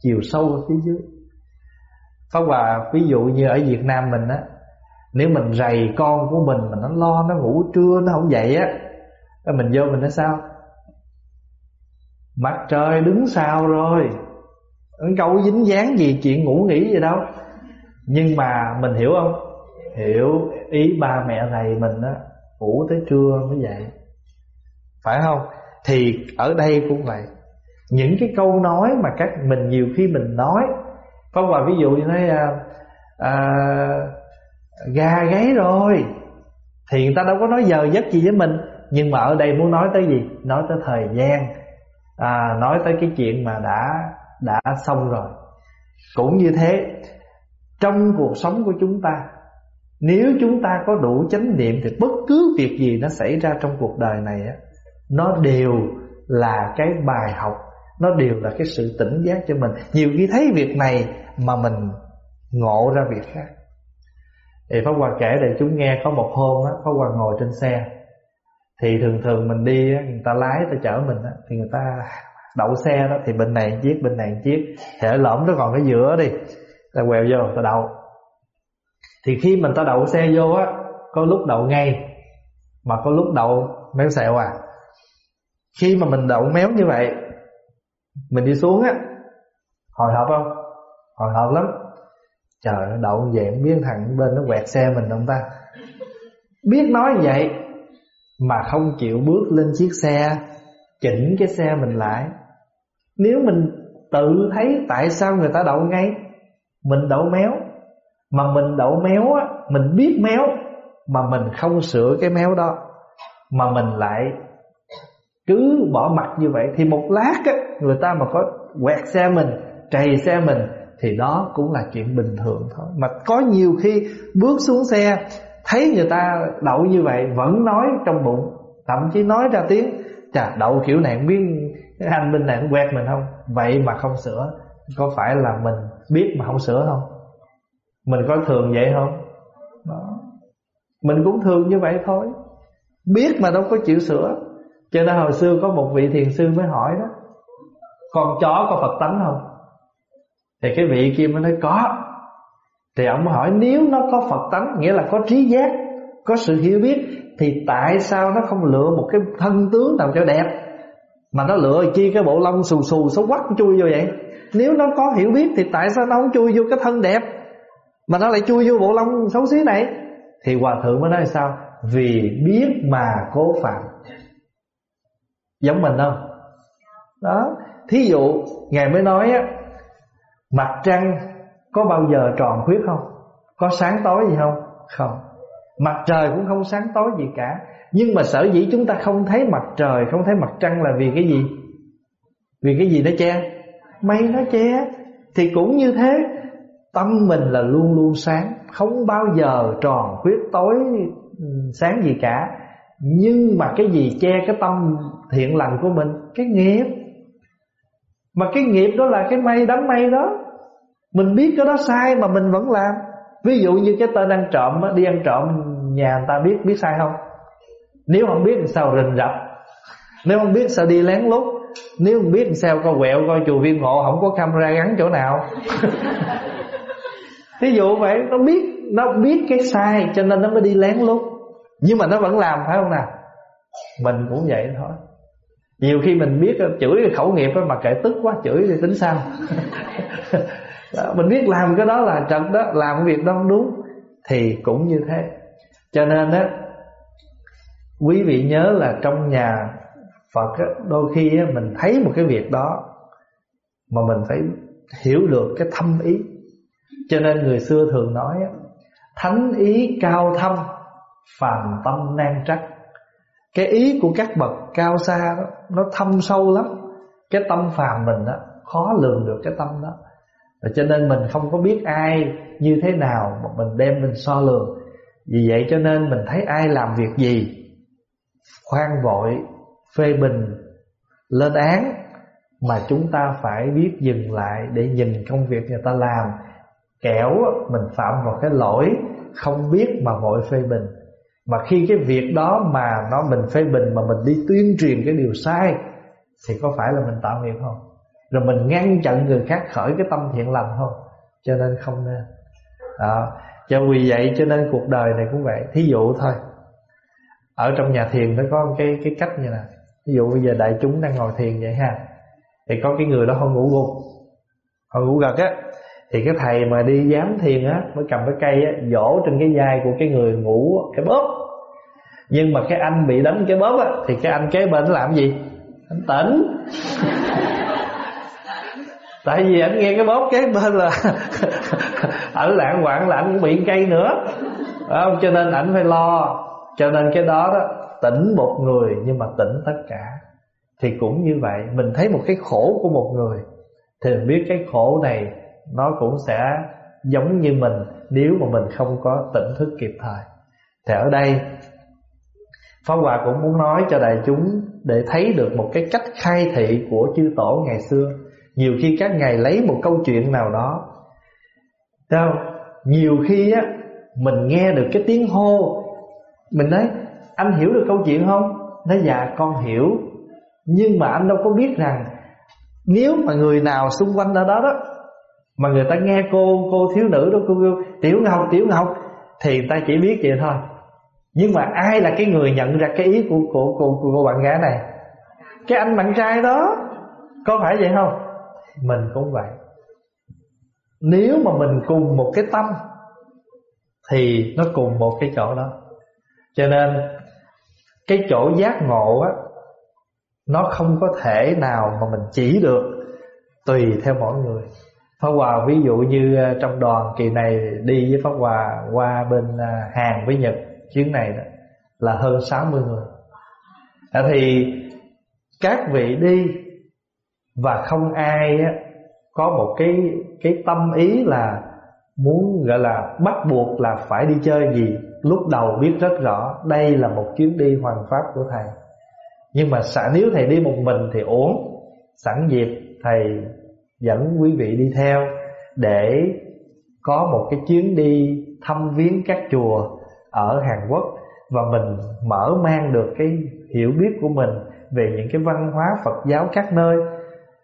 Chiều sâu ở phía dưới. Pháp Hòa, ví dụ như ở Việt Nam mình á, Nếu mình rầy con của mình Mà nó lo, nó ngủ trưa, nó không dậy á Mình vô mình nói sao? Mặt trời đứng sao rồi. Câu dính dáng gì, chuyện ngủ nghỉ gì đâu. Nhưng mà mình hiểu không? Hiểu ý ba mẹ này mình á, Ngủ tới trưa mới dậy. Phải không? Thì ở đây cũng vậy. Những cái câu nói mà các mình, nhiều khi mình nói có hòa ví dụ như thế à, à, Gà gáy rồi. Thì người ta đâu có nói giờ giấc gì với mình. Nhưng mà ở đây muốn nói tới gì? Nói tới thời gian. À, nói tới cái chuyện mà đã đã xong rồi. Cũng như thế trong cuộc sống của chúng ta nếu chúng ta có đủ chánh niệm thì bất cứ việc gì nó xảy ra trong cuộc đời này nó đều là cái bài học nó đều là cái sự tỉnh giác cho mình. Nhiều khi thấy việc này mà mình ngộ ra việc khác. Thì Pháp Hòa kể để chúng nghe, có một hôm á, Pháp Hòa ngồi trên xe. Thì thường thường mình đi người ta lái người ta chở mình thì người ta đậu xe đó, thì bên này chiếc, bên này chiếc. Thì ở lõm nó còn cái giữa đi. Ta quẹo vô, ta đậu. Thì khi mình ta đậu xe vô á, có lúc đậu ngay, mà có lúc đậu méo xẹo à. Khi mà mình đậu méo như vậy mình đi xuống á, hồi hộp không? Hồi hộp lắm. Trời đậu vậy biến thằng bên nó quẹt xe mình không ta? Biết nói vậy, mà không chịu bước lên chiếc xe, chỉnh cái xe mình lại. Nếu mình tự thấy tại sao người ta đậu ngay, mình đậu méo. Mà mình đậu méo á, mình biết méo, mà mình không sửa cái méo đó, mà mình lại cứ bỏ mặt như vậy. Thì một lát á người ta mà có quẹt xe mình, trầy xe mình, thì đó cũng là chuyện bình thường thôi. Mà có nhiều khi bước xuống xe, Thấy người ta đậu như vậy, Vẫn nói trong bụng, Thậm chí nói ra tiếng, Chà, đậu kiểu này không biết anh bên này quẹt mình không? Vậy mà không sửa. Có phải là mình biết mà không sửa không? Mình có thường vậy không? Đó. Mình cũng thường như vậy thôi. Biết mà đâu có chịu sửa. Cho nên hồi xưa có một vị thiền sư mới hỏi đó con chó có Phật tánh không? Thì cái vị kia mới nói, có. Thì ông hỏi, nếu nó có Phật tánh, Nghĩa là có trí giác, Có sự hiểu biết, Thì tại sao nó không lựa một cái thân tướng nào cho đẹp? Mà nó lựa chi cái bộ lông xù xù xấu quắc chui vô vậy? Nếu nó có hiểu biết, Thì tại sao nó không chui vô cái thân đẹp, Mà nó lại chui vô bộ lông xấu xí này? Thì Hòa Thượng mới nói sao? Vì biết mà cố phạm. Giống mình không? Đó. Thí dụ, Ngài mới nói á, Mặt trăng có bao giờ tròn khuyết không? Có sáng tối gì không? Không. Mặt trời cũng không sáng tối gì cả. Nhưng mà sở dĩ chúng ta không thấy mặt trời, Không thấy mặt trăng là vì cái gì? Vì cái gì nó che? Mây nó che. Thì cũng như thế, Tâm mình là luôn luôn sáng, Không bao giờ tròn khuyết tối Sáng gì cả. Nhưng mà cái gì che cái tâm thiện lành của mình? Cái nghiệp. Mà cái nghiệp đó là cái may đám may đó. Mình biết cái đó sai mà mình vẫn làm. Ví dụ như cái tên ăn trộm Đi ăn trộm nhà người ta biết biết sai không? Nếu không biết thì sao rình rập? Nếu không biết sao đi lén lút? Nếu không biết sao coi quẹo, coi chùa viên ngộ Không có camera gắn chỗ nào? Ví dụ vậy, Nó biết nó biết cái sai Cho nên nó mới đi lén lút. Nhưng mà nó vẫn làm, phải không nào? Mình cũng vậy thôi nhiều khi mình biết chửi khẩu nghiệp mà kệ tức quá chửi thì tính sao? Đó, mình biết làm cái đó là trật đó làm cái việc đó không đúng thì cũng như thế. Cho nên đó quý vị nhớ là trong nhà Phật á, đôi khi á, mình thấy một cái việc đó mà mình phải hiểu được cái thâm ý. Cho nên người xưa thường nói á, thánh ý cao thâm phàm tâm nan trắc cái ý của các bậc cao xa đó, nó thâm sâu lắm. Cái tâm phàm mình đó, khó lường được cái tâm đó. Và cho nên mình không có biết ai như thế nào mà mình đem mình so lường. Vì vậy cho nên mình thấy ai làm việc gì, khoan vội, phê bình, lên án mà chúng ta phải biết dừng lại để nhìn công việc người ta làm. Kẻo mình phạm vào cái lỗi không biết mà vội phê bình mà khi cái việc đó mà nó mình phê bình, mà mình đi tuyên truyền cái điều sai, thì có phải là mình tạo nghiệp không? Rồi mình ngăn chặn người khác khởi cái tâm thiện lành không? Cho nên không nên. Đó. Cho vì vậy cho nên cuộc đời này cũng vậy. Thí dụ thôi. Ở trong nhà thiền nó có cái cái cách như này. Ví dụ bây giờ đại chúng đang ngồi thiền vậy ha. Thì có cái người đó không ngủ gục. Họ ngủ gật á. Thì cái thầy mà đi giám thiền á, mới cầm cái cây á dỗ trên cái vai của cái người ngủ, cái bóp nhưng mà cái anh bị đánh cái bóp á, thì cái anh kế bên làm gì? Anh tỉnh. Tại vì anh nghe cái bóp kế bên là ở lạng quạng là anh cũng bị cây nữa. Không? Cho nên ảnh phải lo. Cho nên cái đó đó, tỉnh một người nhưng mà tỉnh tất cả. Thì cũng như vậy, mình thấy một cái khổ của một người, thì mình biết cái khổ này nó cũng sẽ giống như mình nếu mà mình không có tỉnh thức kịp thời. Thì ở đây Pháp Hòa cũng muốn nói cho đại chúng để thấy được một cái cách khai thị của chư tổ ngày xưa. Nhiều khi các ngài lấy một câu chuyện nào đó. Đâu Nhiều khi á, Mình nghe được cái tiếng hô. Mình nói, Anh hiểu được câu chuyện không? Nói dạ con hiểu. Nhưng mà anh đâu có biết rằng Nếu mà người nào xung quanh ở đó đó, Mà người ta nghe cô Cô thiếu nữ đó, cô kêu, Tiểu Ngọc Tiểu Ngọc, Thì người ta chỉ biết vậy thôi. Nhưng mà ai là cái người nhận ra cái ý của, của, của, của cô bạn gái này? Cái anh bạn trai đó. Có phải vậy không? Mình cũng vậy. Nếu mà mình cùng một cái tâm thì nó cùng một cái chỗ đó. Cho nên cái chỗ giác ngộ á nó không có thể nào mà mình chỉ được tùy theo mỗi người. Pháp Hòa ví dụ như ờ, trong đoàn kỳ này đi với Pháp Hòa qua bên ờ, Hàn với Nhật chuyến này đó là hơn 60 người. À, thì các vị đi và không ai có một cái cái tâm ý là muốn gọi là bắt buộc là phải đi chơi gì lúc đầu biết rất rõ đây là một chuyến đi hoàn pháp của thầy. Nhưng mà sẵn nếu thầy đi một mình thì ổn sẵn dịp thầy dẫn quý vị đi theo để có một cái chuyến đi thăm viếng các chùa ở Hàn Quốc và mình mở mang được cái hiểu biết của mình về những cái văn hóa Phật giáo các nơi.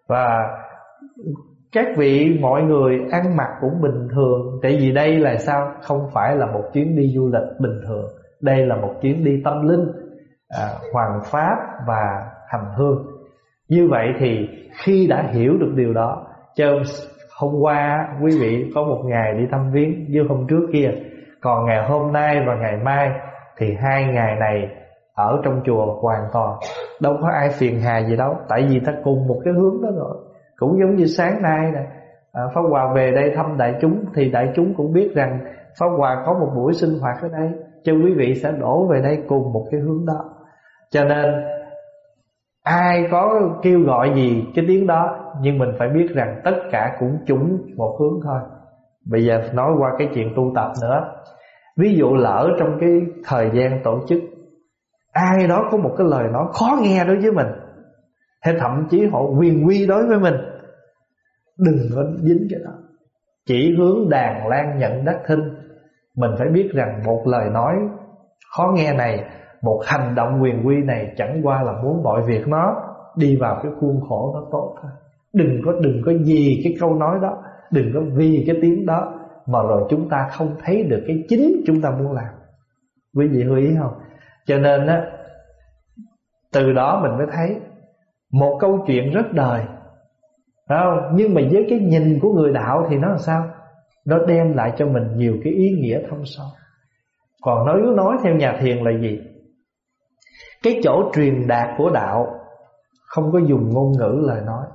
Và các vị mọi người ăn mặc cũng bình thường. Tại vì đây là sao? Không phải là một chuyến đi du lịch bình thường. Đây là một chuyến đi tâm linh à, Hoàng pháp và hành hương. Như vậy thì khi đã hiểu được điều đó Cho hôm qua quý vị có một ngày đi thăm viếng Như hôm trước kia còn ngày hôm nay và ngày mai Thì hai ngày này ở trong chùa hoàn toàn. Đâu có ai phiền hà gì đâu. Tại vì ta cùng một cái hướng đó rồi. Cũng giống như sáng nay nè. À, Pháp Hòa về đây thăm đại chúng Thì đại chúng cũng biết rằng Pháp Hòa có một buổi sinh hoạt ở đây. Cho quý vị sẽ đổ về đây cùng một cái hướng đó. Cho nên Ai có kêu gọi gì cái tiếng đó Nhưng mình phải biết rằng tất cả cũng chúng một hướng thôi. Bây giờ nói qua cái chuyện tu tập nữa. Ví dụ lỡ trong cái thời gian tổ chức, Ai đó có một cái lời nói khó nghe đối với mình, Hay thậm chí họ quyền quy đối với mình, Đừng có dính cái đó. Chỉ hướng đàn lan nhận đắc thinh, Mình phải biết rằng một lời nói khó nghe này, Một hành động quyền quy này Chẳng qua là muốn mọi việc nó Đi vào cái khuôn khổ nó tốt thôi. Đừng có đừng có gì cái câu nói đó Đừng có vì cái tiếng đó Mà rồi chúng ta không thấy được cái chính chúng ta muốn làm Quý vị hữu ý không Cho nên á, Từ đó mình mới thấy Một câu chuyện rất đời không? Nhưng mà với cái nhìn của người đạo thì nó làm sao? Nó đem lại cho mình nhiều cái ý nghĩa thâm sâu Còn nói nói theo nhà thiền là gì? Cái chỗ truyền đạt của đạo Không có dùng ngôn ngữ lời nói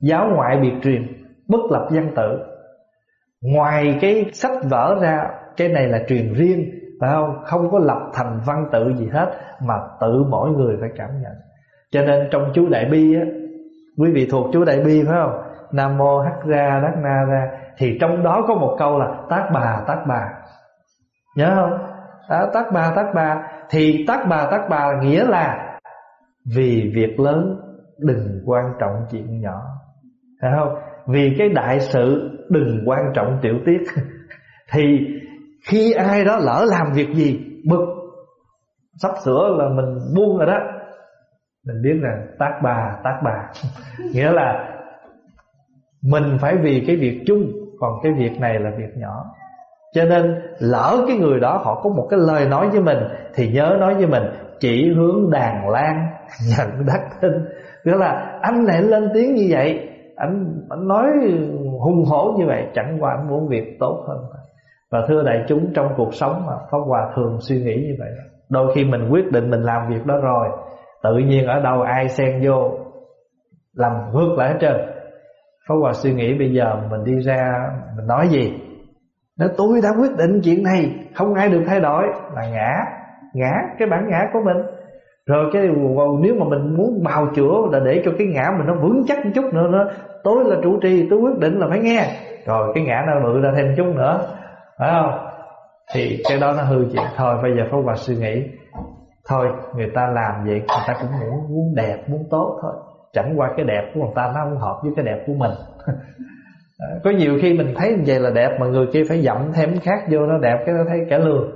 Giáo ngoại biệt truyền Bất lập văn tự Ngoài cái sách vở ra Cái này là truyền riêng phải không? Không có lập thành văn tự gì hết Mà tự mỗi người phải cảm nhận. Cho nên trong chú Đại Bi á Quý vị thuộc chú Đại Bi phải không? Nam Mô Hắc Ra Đắc Na Ra. Thì trong đó có một câu là Tác bà tác bà. Nhớ không? À, Tác bà tác bà. Thì tác bà tác bà nghĩa là Vì việc lớn đừng quan trọng chuyện nhỏ. Phải không? Vì cái đại sự đừng quan trọng tiểu tiết. Thì khi ai đó lỡ làm việc gì, Bực, Sắp sửa là mình buông rồi đó. Mình biết là tác bà tác bà. Nghĩa là Mình phải vì cái việc chung, Còn cái việc này là việc nhỏ. Cho nên lỡ cái người đó Họ có một cái lời nói với mình, Thì nhớ nói với mình, Chỉ hướng đàn lan nhận đắc thinh Nghĩa là anh này lên tiếng như vậy anh, anh nói hung hổ như vậy Chẳng qua anh muốn việc tốt hơn Và thưa đại chúng trong cuộc sống mà Pháp Hòa thường suy nghĩ như vậy Đôi khi mình quyết định mình làm việc đó rồi Tự nhiên ở đâu ai xen vô Làm ngược lại hết trơn. Pháp Hòa suy nghĩ bây giờ mình đi ra Mình nói gì? Nói tôi đã quyết định chuyện này Không ai được thay đổi. Là ngã Ngã cái bản ngã của mình rồi cái nếu mà mình muốn bào chữa là để cho cái ngã mình nó vững chắc một chút nữa, nó tối là trụ trì, tôi quyết định là phải nghe. Rồi cái ngã nó bự ra thêm chút nữa, phải không? Thì cái đó nó hư chuyện. Thôi, bây giờ Pháp Hòa suy nghĩ. Thôi, người ta làm vậy, người ta cũng muốn muốn đẹp, muốn tốt thôi. Chẳng qua cái đẹp của người ta nó không hợp với cái đẹp của mình. Có nhiều khi mình thấy như vậy là đẹp mà người kia phải dậm thêm khác vô, nó đẹp cái nó thấy kẻ lương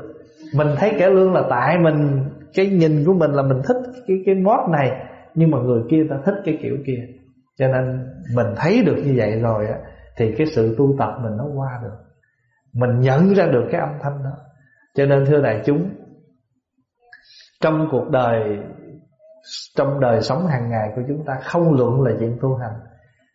mình thấy kẻ lương là tại mình cái nhìn của mình là mình thích cái cái mod này, nhưng mà người kia ta thích cái kiểu kia. Cho nên mình thấy được như vậy rồi á, thì cái sự tu tập mình nó qua được. Mình nhận ra được cái âm thanh đó. Cho nên thưa đại chúng, trong cuộc đời, trong đời sống hàng ngày của chúng ta không luận là chuyện tu hành.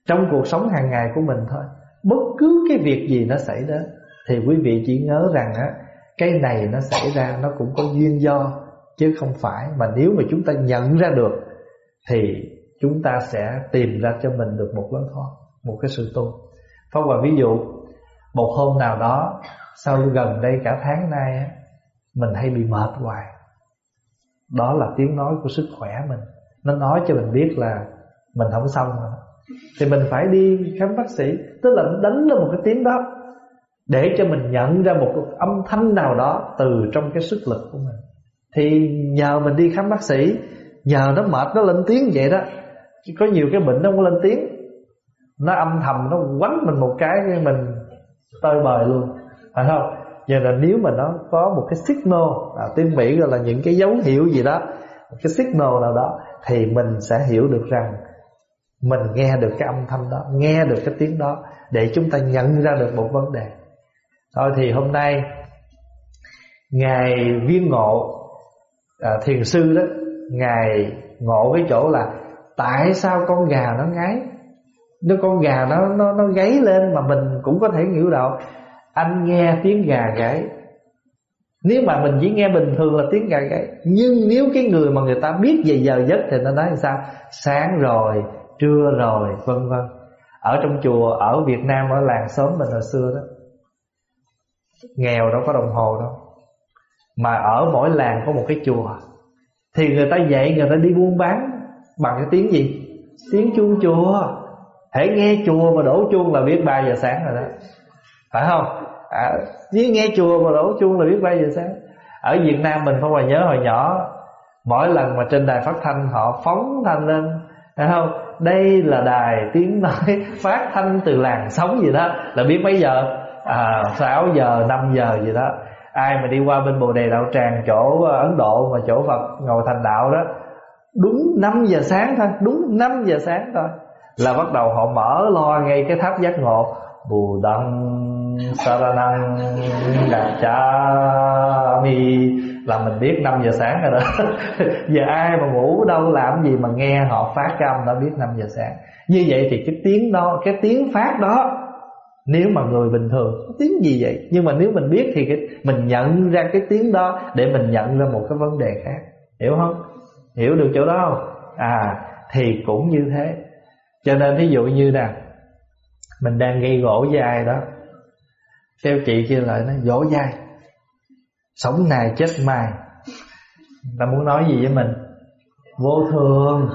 Trong cuộc sống hàng ngày của mình thôi, bất cứ cái việc gì nó xảy đến, thì quý vị chỉ nhớ rằng á, cái này nó xảy ra nó cũng có duyên do chứ không phải mà nếu mà chúng ta nhận ra được thì chúng ta sẽ tìm ra cho mình được một lối thoát, một cái sự tu. Pháp Hòa ví dụ một hôm nào đó sau gần đây cả tháng nay mình hay bị mệt hoài. Đó là tiếng nói của sức khỏe mình. Nó nói cho mình biết là mình không xong rồi. Thì mình phải đi khám bác sĩ, tức là đánh lên một cái tiếng đó để cho mình nhận ra một âm thanh nào đó từ trong cái sức lực của mình thì nhờ mình đi khám bác sĩ nhờ nó mệt nó lên tiếng vậy đó. Có nhiều cái bệnh nó không lên tiếng. Nó âm thầm nó quánh mình một cái mình tơi bời luôn. Phải không? Giờ là nếu mà nó có một cái signal à, tiếng mỹ gọi là những cái dấu hiệu gì đó một cái signal nào đó thì mình sẽ hiểu được rằng mình nghe được cái âm thanh đó nghe được cái tiếng đó để chúng ta nhận ra được một vấn đề. Thôi thì hôm nay ngày viên ngộ à, thiền sư đó ngài ngộ cái chỗ là tại sao con gà nó ngáy? Nó con gà nó nó nó gáy lên mà mình cũng có thể hiểu được, anh nghe tiếng gà gáy nếu mà mình chỉ nghe bình thường là tiếng gà gáy nhưng nếu cái người mà người ta biết về giờ giấc thì nó nói sao? Sáng rồi trưa rồi vân vân. Ở trong chùa ở Việt Nam ở làng xóm mình hồi xưa đó nghèo đâu có đồng hồ đâu mà ở mỗi làng có một cái chùa. Thì người ta dạy người ta đi buôn bán bằng cái tiếng gì? Tiếng chuông chùa. Hãy nghe chùa mà đổ chuông là biết ba giờ sáng rồi đó. Phải không? À, chứ nghe chùa mà đổ chuông là biết ba giờ sáng. Ở Việt Nam mình không mà nhớ hồi nhỏ mỗi lần mà trên đài phát thanh họ phóng thanh lên phải không? Đây là đài tiếng nói phát thanh từ làng sống gì đó là biết mấy giờ? À, 6 giờ 5 giờ gì đó ai mà đi qua bên bồ đề đạo tràng, chỗ ờ, ấn độ mà chỗ phật ngồi thành đạo đó, đúng 5 giờ sáng thôi, đúng 5 giờ sáng thôi, là bắt đầu họ mở lo ngay cái tháp giác ngộ. Bù đăng saranang đạt cha mi, là mình biết 5 giờ sáng rồi đó. Giờ ai mà ngủ đâu làm gì mà nghe họ phát cái âm đã biết 5 giờ sáng. Như vậy thì cái tiếng đó, cái tiếng phát đó nếu mà người bình thường tiếng gì vậy? Nhưng mà nếu mình biết thì cái, mình nhận ra cái tiếng đó để mình nhận ra một cái vấn đề khác. Hiểu không? Hiểu được chỗ đó không? À thì cũng như thế. Cho nên ví dụ như nè mình đang gây gỗ với ai đó theo chị kia lại nó dỗ dai sống này chết mai. Ta muốn nói gì với mình? Vô thường.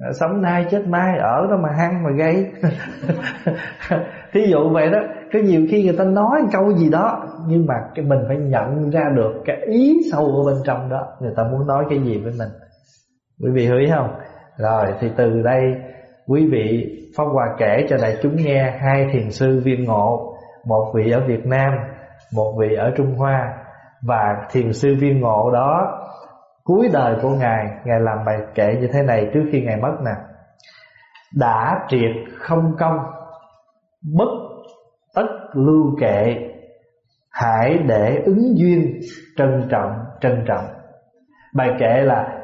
Ờ, sống nay chết mai ở đó mà hăng mà gây thí dụ vậy đó có nhiều khi người ta nói câu gì đó, nhưng mà cái mình phải nhận ra được cái ý sâu ở bên trong đó, người ta muốn nói cái gì với mình. Quý vị hiểu không? Rồi, thì từ đây, quý vị Pháp Hòa kể cho đại chúng nghe hai thiền sư viên ngộ, một vị ở Việt Nam, một vị ở Trung Hoa. Và thiền sư viên ngộ đó cuối đời của ngài ngài làm bài kệ như thế này trước khi ngài mất nè. Đã triệt không công, bất tất lưu kệ, hãy để ứng duyên trân trọng trân trọng. Bài kệ là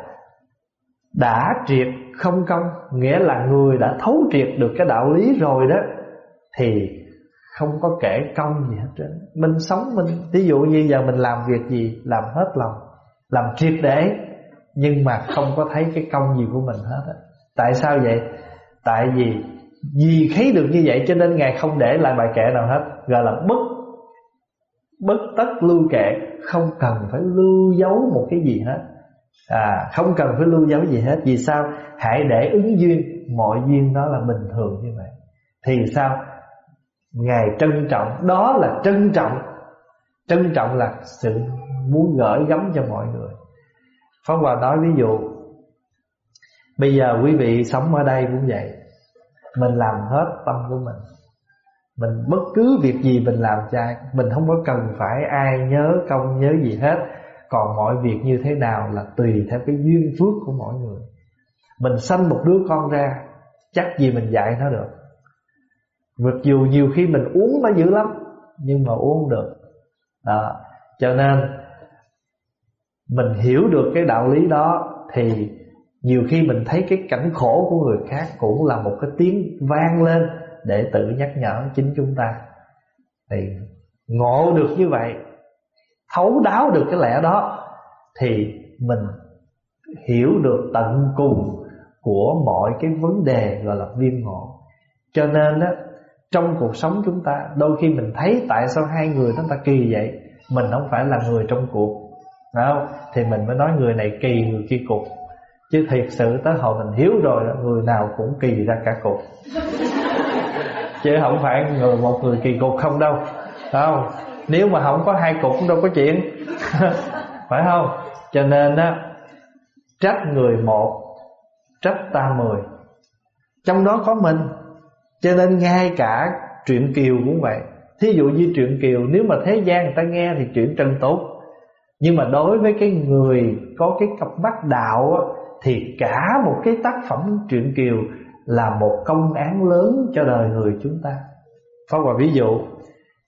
đã triệt không công, nghĩa là người đã thấu triệt được cái đạo lý rồi đó, thì không có kể công gì hết trơn. Mình sống mình ví dụ như giờ mình làm việc gì, làm hết lòng làm triệt để, nhưng mà không có thấy cái công gì của mình hết á. Tại sao vậy? Tại vì vì thấy được như vậy cho nên ngài không để lại bài kệ nào hết, gọi là bất bất tất lưu kệ, không cần phải lưu giấu một cái gì hết. À không cần phải lưu giấu gì hết, vì sao? Hãy để ứng duyên, mọi duyên đó là bình thường như vậy. Thì sao? Ngài trân trọng, đó là trân trọng trân trọng là sự muốn gửi gắm cho mọi người. Pháp Hòa nói ví dụ, Bây giờ quý vị sống ở đây cũng vậy. Mình làm hết tâm của mình. Mình bất cứ việc gì mình làm trai Mình không có cần phải ai nhớ công nhớ gì hết. Còn mọi việc như thế nào là tùy theo cái duyên phước của mỗi người. Mình sanh một đứa con ra, Chắc gì mình dạy nó được. Mặc dù nhiều khi mình uống nó dữ lắm, Nhưng mà uống được đó. Cho nên, Mình hiểu được cái đạo lý đó Thì nhiều khi mình thấy cái cảnh khổ của người khác Cũng là một cái tiếng vang lên Để tự nhắc nhở chính chúng ta Thì ngộ được như vậy, Thấu đáo được cái lẽ đó Thì mình hiểu được tận cùng Của mọi cái vấn đề gọi là viêm ngộ Cho nên á trong cuộc sống chúng ta. Đôi khi mình thấy tại sao hai người chúng ta kỳ vậy Mình không phải là người trong cuộc. Không? Thì mình mới nói người này kỳ người kia cục Chứ thiệt sự tới hồi mình hiểu rồi Người nào cũng kỳ ra cả cục Chứ không phải người một người kỳ cục không đâu. Không? Nếu mà không có hai cục cũng đâu có chuyện. Phải không? Cho nên á Trách người một Trách ta mười. Trong đó có mình cho nên ngay cả truyện Kiều cũng vậy Thí dụ như truyện Kiều Nếu mà thế gian người ta nghe thì chuyện trần tốt Nhưng mà đối với cái người Có cái cặp mắt đạo Thì cả một cái tác phẩm truyện Kiều Là một công án lớn cho đời người chúng ta Có một ví dụ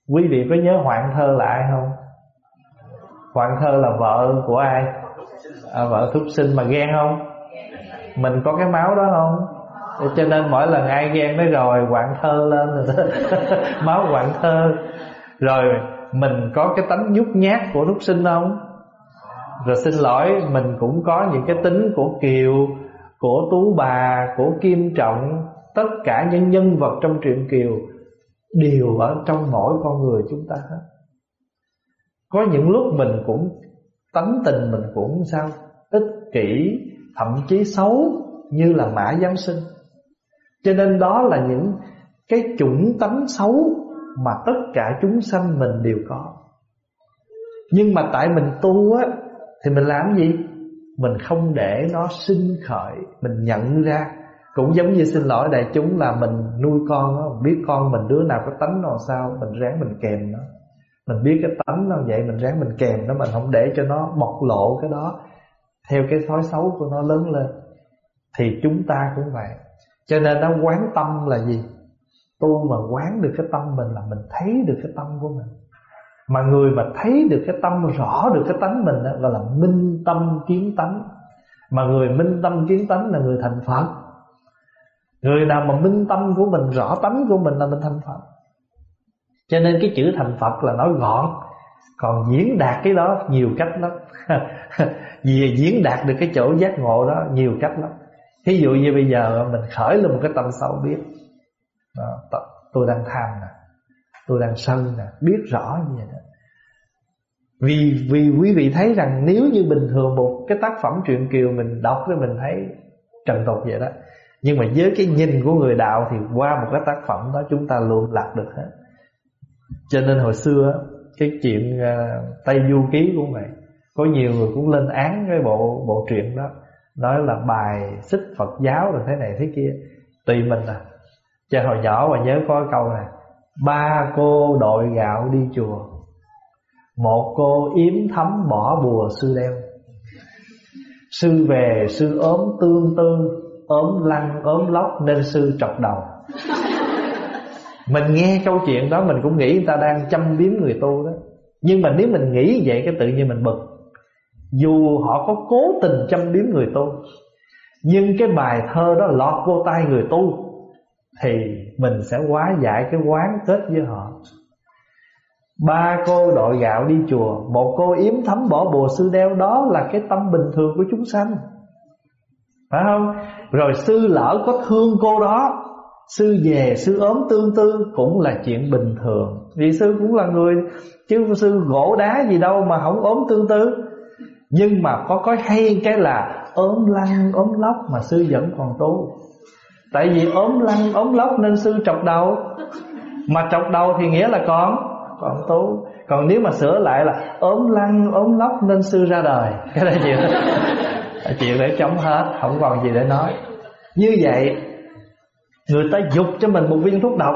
Quý vị có nhớ Hoạn Thơ là ai không? Hoạn Thơ là vợ của ai? À, vợ thúc sinh mà ghen không? Mình có cái máu đó không? Cho nên mỗi lần ai ghen mới rồi quặn thơ lên máu quặn thơ. Rồi, mình có cái tánh nhút nhát của lúc sinh không? Rồi xin lỗi, mình cũng có những cái tính của kiều, của tú bà, của kim trọng. Tất cả những nhân vật trong truyện kiều đều ở trong mỗi con người chúng ta hết. Có những lúc mình cũng tánh tình mình cũng sao, ích kỷ, thậm chí xấu như là mã giáng sinh cho nên đó là những cái chủng tánh xấu mà tất cả chúng sanh mình đều có. Nhưng mà tại mình tu á thì mình làm gì? Mình không để nó sinh khởi, mình nhận ra. Cũng giống như xin lỗi đại chúng là mình nuôi con á, biết con mình đứa nào có tánh nào sao, mình ráng mình kèm nó. Mình biết cái tánh nó vậy mình ráng mình kèm nó, mình không để cho nó bộc lộ cái đó theo cái thói xấu của nó lớn lên. Thì chúng ta cũng vậy cho nên nó quán tâm là gì? Tu mà quán được cái tâm mình là mình thấy được cái tâm của mình. Mà người mà thấy được cái tâm rõ được cái tánh mình đó, Gọi là minh tâm kiến tánh. Mà người minh tâm kiến tánh là người thành Phật. Người nào mà minh tâm của mình rõ tánh của mình là mình thành Phật. Cho nên cái chữ thành Phật là nói gọn. Còn diễn đạt cái đó nhiều cách lắm. Vì diễn đạt được cái chỗ giác ngộ đó nhiều cách lắm. Thí dụ như bây giờ mình khởi lên một cái tâm sâu biết đó, Tôi đang tham nè Tôi đang sân nè Biết rõ như vậy đó. Vì vì quý vị thấy rằng nếu như bình thường một cái tác phẩm truyện kiều mình đọc thì mình thấy trần tục vậy đó. Nhưng mà với cái nhìn của người đạo thì qua một cái tác phẩm đó chúng ta luôn lạc được hết. Cho nên hồi xưa cái chuyện uh, tây du ký cũng vậy có nhiều người cũng lên án cái bộ bộ truyện đó nói là bài xích Phật giáo rồi thế này thế kia. Tùy mình à. Cho hồi nhỏ mà nhớ có câu này ba cô đội gạo đi chùa, một cô yếm thấm bỏ bùa sư đeo Sư về, sư ốm tương tư, ốm lăn ốm lóc nên sư trọc đầu. Mình nghe câu chuyện đó mình cũng nghĩ người ta đang chăm biếm người tu đó. Nhưng mà nếu mình nghĩ vậy cái tự nhiên mình bực. Dù họ có cố tình châm biếm người tu, Nhưng cái bài thơ đó lọt vô tay người tu, Thì mình sẽ quá giải cái quán kết với họ. Ba cô đội gạo đi chùa, Một cô yếm thấm bỏ bùa sư đeo, Đó là cái tâm bình thường của chúng sanh. Phải không? Rồi sư lỡ có thương cô đó, Sư về, sư ốm tương tư Cũng là chuyện bình thường. Vì sư cũng là người, Chứ sư gỗ đá gì đâu mà không ốm tương tư. Nhưng mà có có hay cái là ốm lăn, ốm lóc Mà sư vẫn còn tu. Tại vì ốm lăn, ốm lóc nên sư trọc đầu. Mà trọc đầu thì nghĩa là còn còn tu. Còn nếu mà sửa lại là ốm lăn, ốm lóc nên sư ra đời. Cái đó chuyện đó chuyện để chống hết, không còn gì để nói. Như vậy, người ta dục cho mình một viên thuốc độc.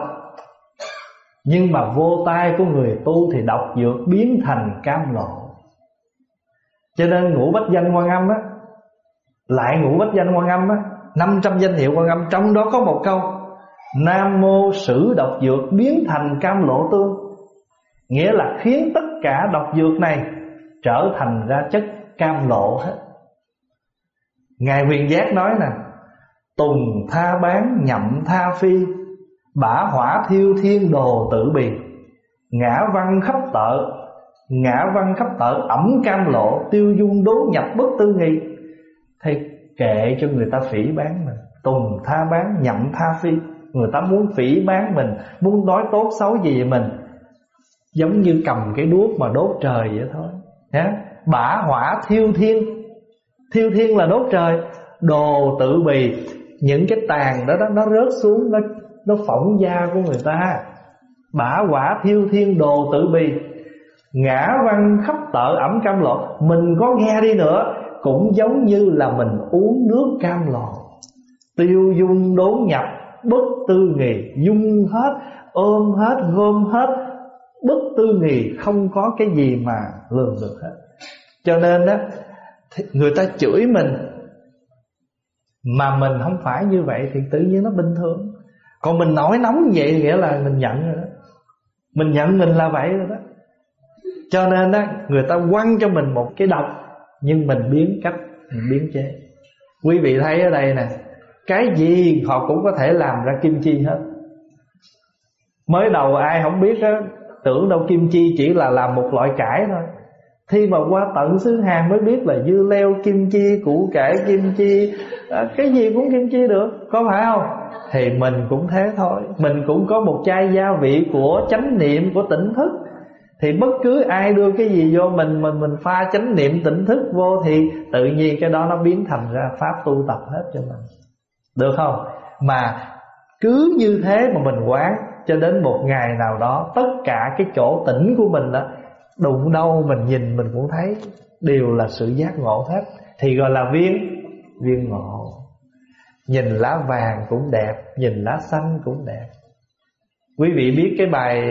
Nhưng mà vô tay của người tu thì độc dược biến thành cam lộ cho nên ngũ bách danh quan âm á, lại ngũ bách danh quan âm á 500 danh hiệu quan âm, trong đó có một câu, Nam mô sử độc dược biến thành cam lộ tương. Nghĩa là khiến tất cả độc dược này Trở thành ra chất cam lộ hết. Ngài huyền giác nói nè, Tùng tha bán, nhậm tha phi, Bả hỏa thiêu thiên đồ tự bì, Ngã văn khắp tợ Ngã văn khắp tở ẩm cam lộ Tiêu dung đố nhập bất tư nghị. Thì kệ cho người ta phỉ bán mình Tùng tha bán nhậm tha phi. Người ta muốn phỉ bán mình Muốn nói tốt xấu gì mình. Giống như cầm cái đuốc mà đốt trời vậy thôi. Nhá Bả hỏa thiêu thiên. Thiêu thiên là đốt trời. Đồ tự bì Những cái tàn đó, đó nó rớt xuống Nó nó phỏng da của người ta. Bả hỏa thiêu thiên đồ tự bì. Ngã văn khắp tợ ẩm cam lộ. Mình có nghe đi nữa, Cũng giống như là mình uống nước cam lộ Tiêu dung đốn nhập, Bất tư nghì, Dung hết, Ôm hết, gom hết. Bất tư nghì, không có cái gì mà lường được hết. Cho nên đó người ta chửi mình, mà mình không phải như vậy thì tự nhiên nó bình thường. Còn mình nổi nóng vậy nghĩa là mình nhận rồi đó. Mình nhận mình là vậy rồi đó cho nên đó người ta quăng cho mình một cái độc nhưng mình biến cách mình biến chế. Quý vị thấy ở đây nè cái gì họ cũng có thể làm ra kim chi hết. Mới đầu ai không biết á Tưởng đâu kim chi chỉ là làm một loại cải thôi. Khi mà qua tận xứ Hàn mới biết là dưa leo kim chi, củ cải kim chi à, Cái gì cũng kim chi được, có phải không? Thì mình cũng thế thôi. Mình cũng có một chai gia vị của chánh niệm, của tỉnh thức. Thì bất cứ ai đưa cái gì vô mình Mình mình pha chánh niệm tỉnh thức vô Thì tự nhiên cái đó nó biến thành ra pháp tu tập hết cho mình. Được không? Mà cứ như thế mà mình quán, cho đến một ngày nào đó, tất cả cái chỗ tỉnh của mình đó đụng đâu mình nhìn mình cũng thấy đều là sự giác ngộ hết. Thì gọi là viên viên ngộ. Nhìn lá vàng cũng đẹp, nhìn lá xanh cũng đẹp quý vị biết cái bài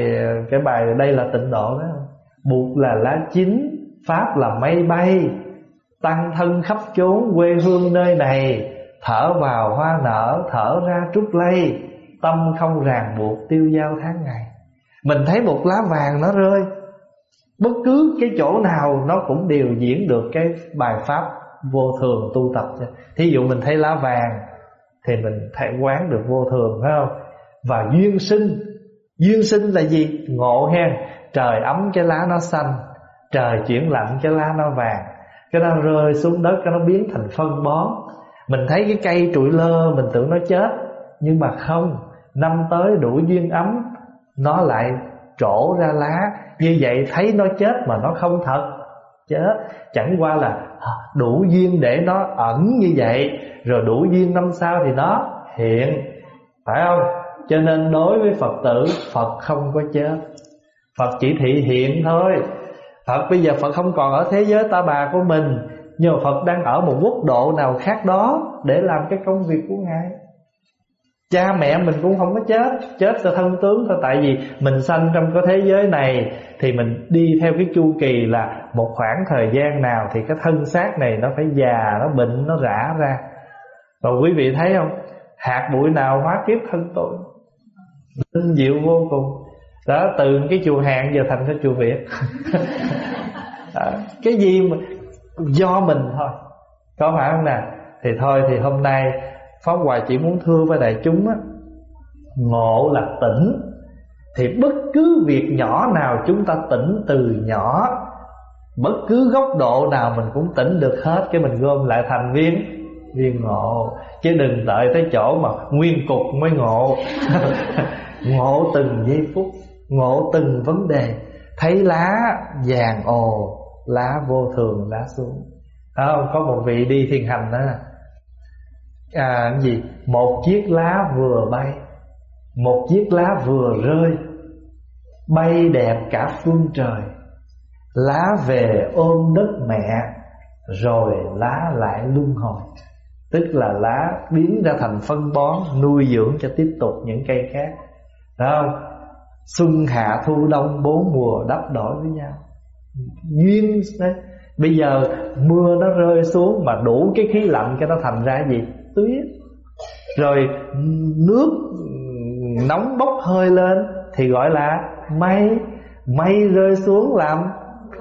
cái bài đây là tịnh độ đó buộc là lá chín, pháp là mây bay. Tăng thân khắp chốn quê hương nơi này. Thở vào hoa nở, thở ra trúc lây. Tâm không ràng buộc tiêu dao tháng ngày. Mình thấy một lá vàng nó rơi. Bất cứ cái chỗ nào Nó cũng đều diễn được cái bài pháp Vô thường tu tập cho. Thí dụ mình thấy lá vàng, Thì mình thể quán được vô thường, phải không? Và duyên sinh. Duyên sinh là gì? Ngộ hen. Trời ấm cái lá nó xanh, Trời chuyển lạnh cái lá nó vàng. Cái nó rơi xuống đất, Cái nó biến thành phân bón. Mình thấy cái cây trụi lơ, Mình tưởng nó chết. Nhưng mà không, Năm tới đủ duyên ấm, Nó lại trổ ra lá. Như vậy thấy nó chết mà nó không thật. Chết Chẳng qua là à, đủ duyên để nó ẩn như vậy. Rồi đủ duyên năm sau thì nó hiện. Phải không? Cho nên đối với Phật tử Phật không có chết. Phật chỉ thị hiện thôi. Phật bây giờ Phật không còn ở thế giới ta bà của mình Nhưng mà Phật đang ở một quốc độ nào khác đó Để làm cái công việc của Ngài. Cha mẹ mình cũng không có chết Chết cho thân tướng thôi. Tại vì mình sanh trong cái thế giới này Thì mình đi theo cái chu kỳ là Một khoảng thời gian nào Thì cái thân xác này nó phải già Nó bệnh, nó rã ra. Và quý vị thấy không? Hạt bụi nào hóa kiếp thân tôi? Linh diệu vô cùng. Đó từ cái chùa hàng giờ thành cái chùa Việt. Đó, Cái gì mà Do mình thôi. Có phải không nè? Thì thôi thì hôm nay Pháp Hòa chỉ muốn thưa với đại chúng á, Ngộ là tỉnh. Thì bất cứ việc nhỏ nào chúng ta tỉnh từ nhỏ Bất cứ góc độ nào mình cũng tỉnh được hết Cái mình gom lại thành viên Viên ngộ. Chứ đừng đợi tới chỗ mà nguyên cục mới ngộ. Ngộ từng giây phút Ngộ từng vấn đề. Thấy lá vàng ồ Lá vô thường lá xuống. À, Có một vị đi thiền hành đó. À, gì? Một chiếc lá vừa bay một chiếc lá vừa rơi bay đẹp cả phương trời. Lá về ôm đất mẹ rồi lá lại luân hồi tức là lá biến ra thành phân bón, nuôi dưỡng cho tiếp tục những cây khác. Đấy không? Xuân, hạ, thu, đông bốn mùa, đắp, đổi với nhau. Duyên, đấy. Bây giờ mưa nó rơi xuống mà đủ cái khí lạnh cho nó thành ra gì? Tuyết. Rồi nước nóng bốc hơi lên Thì gọi là mây. Mây rơi xuống làm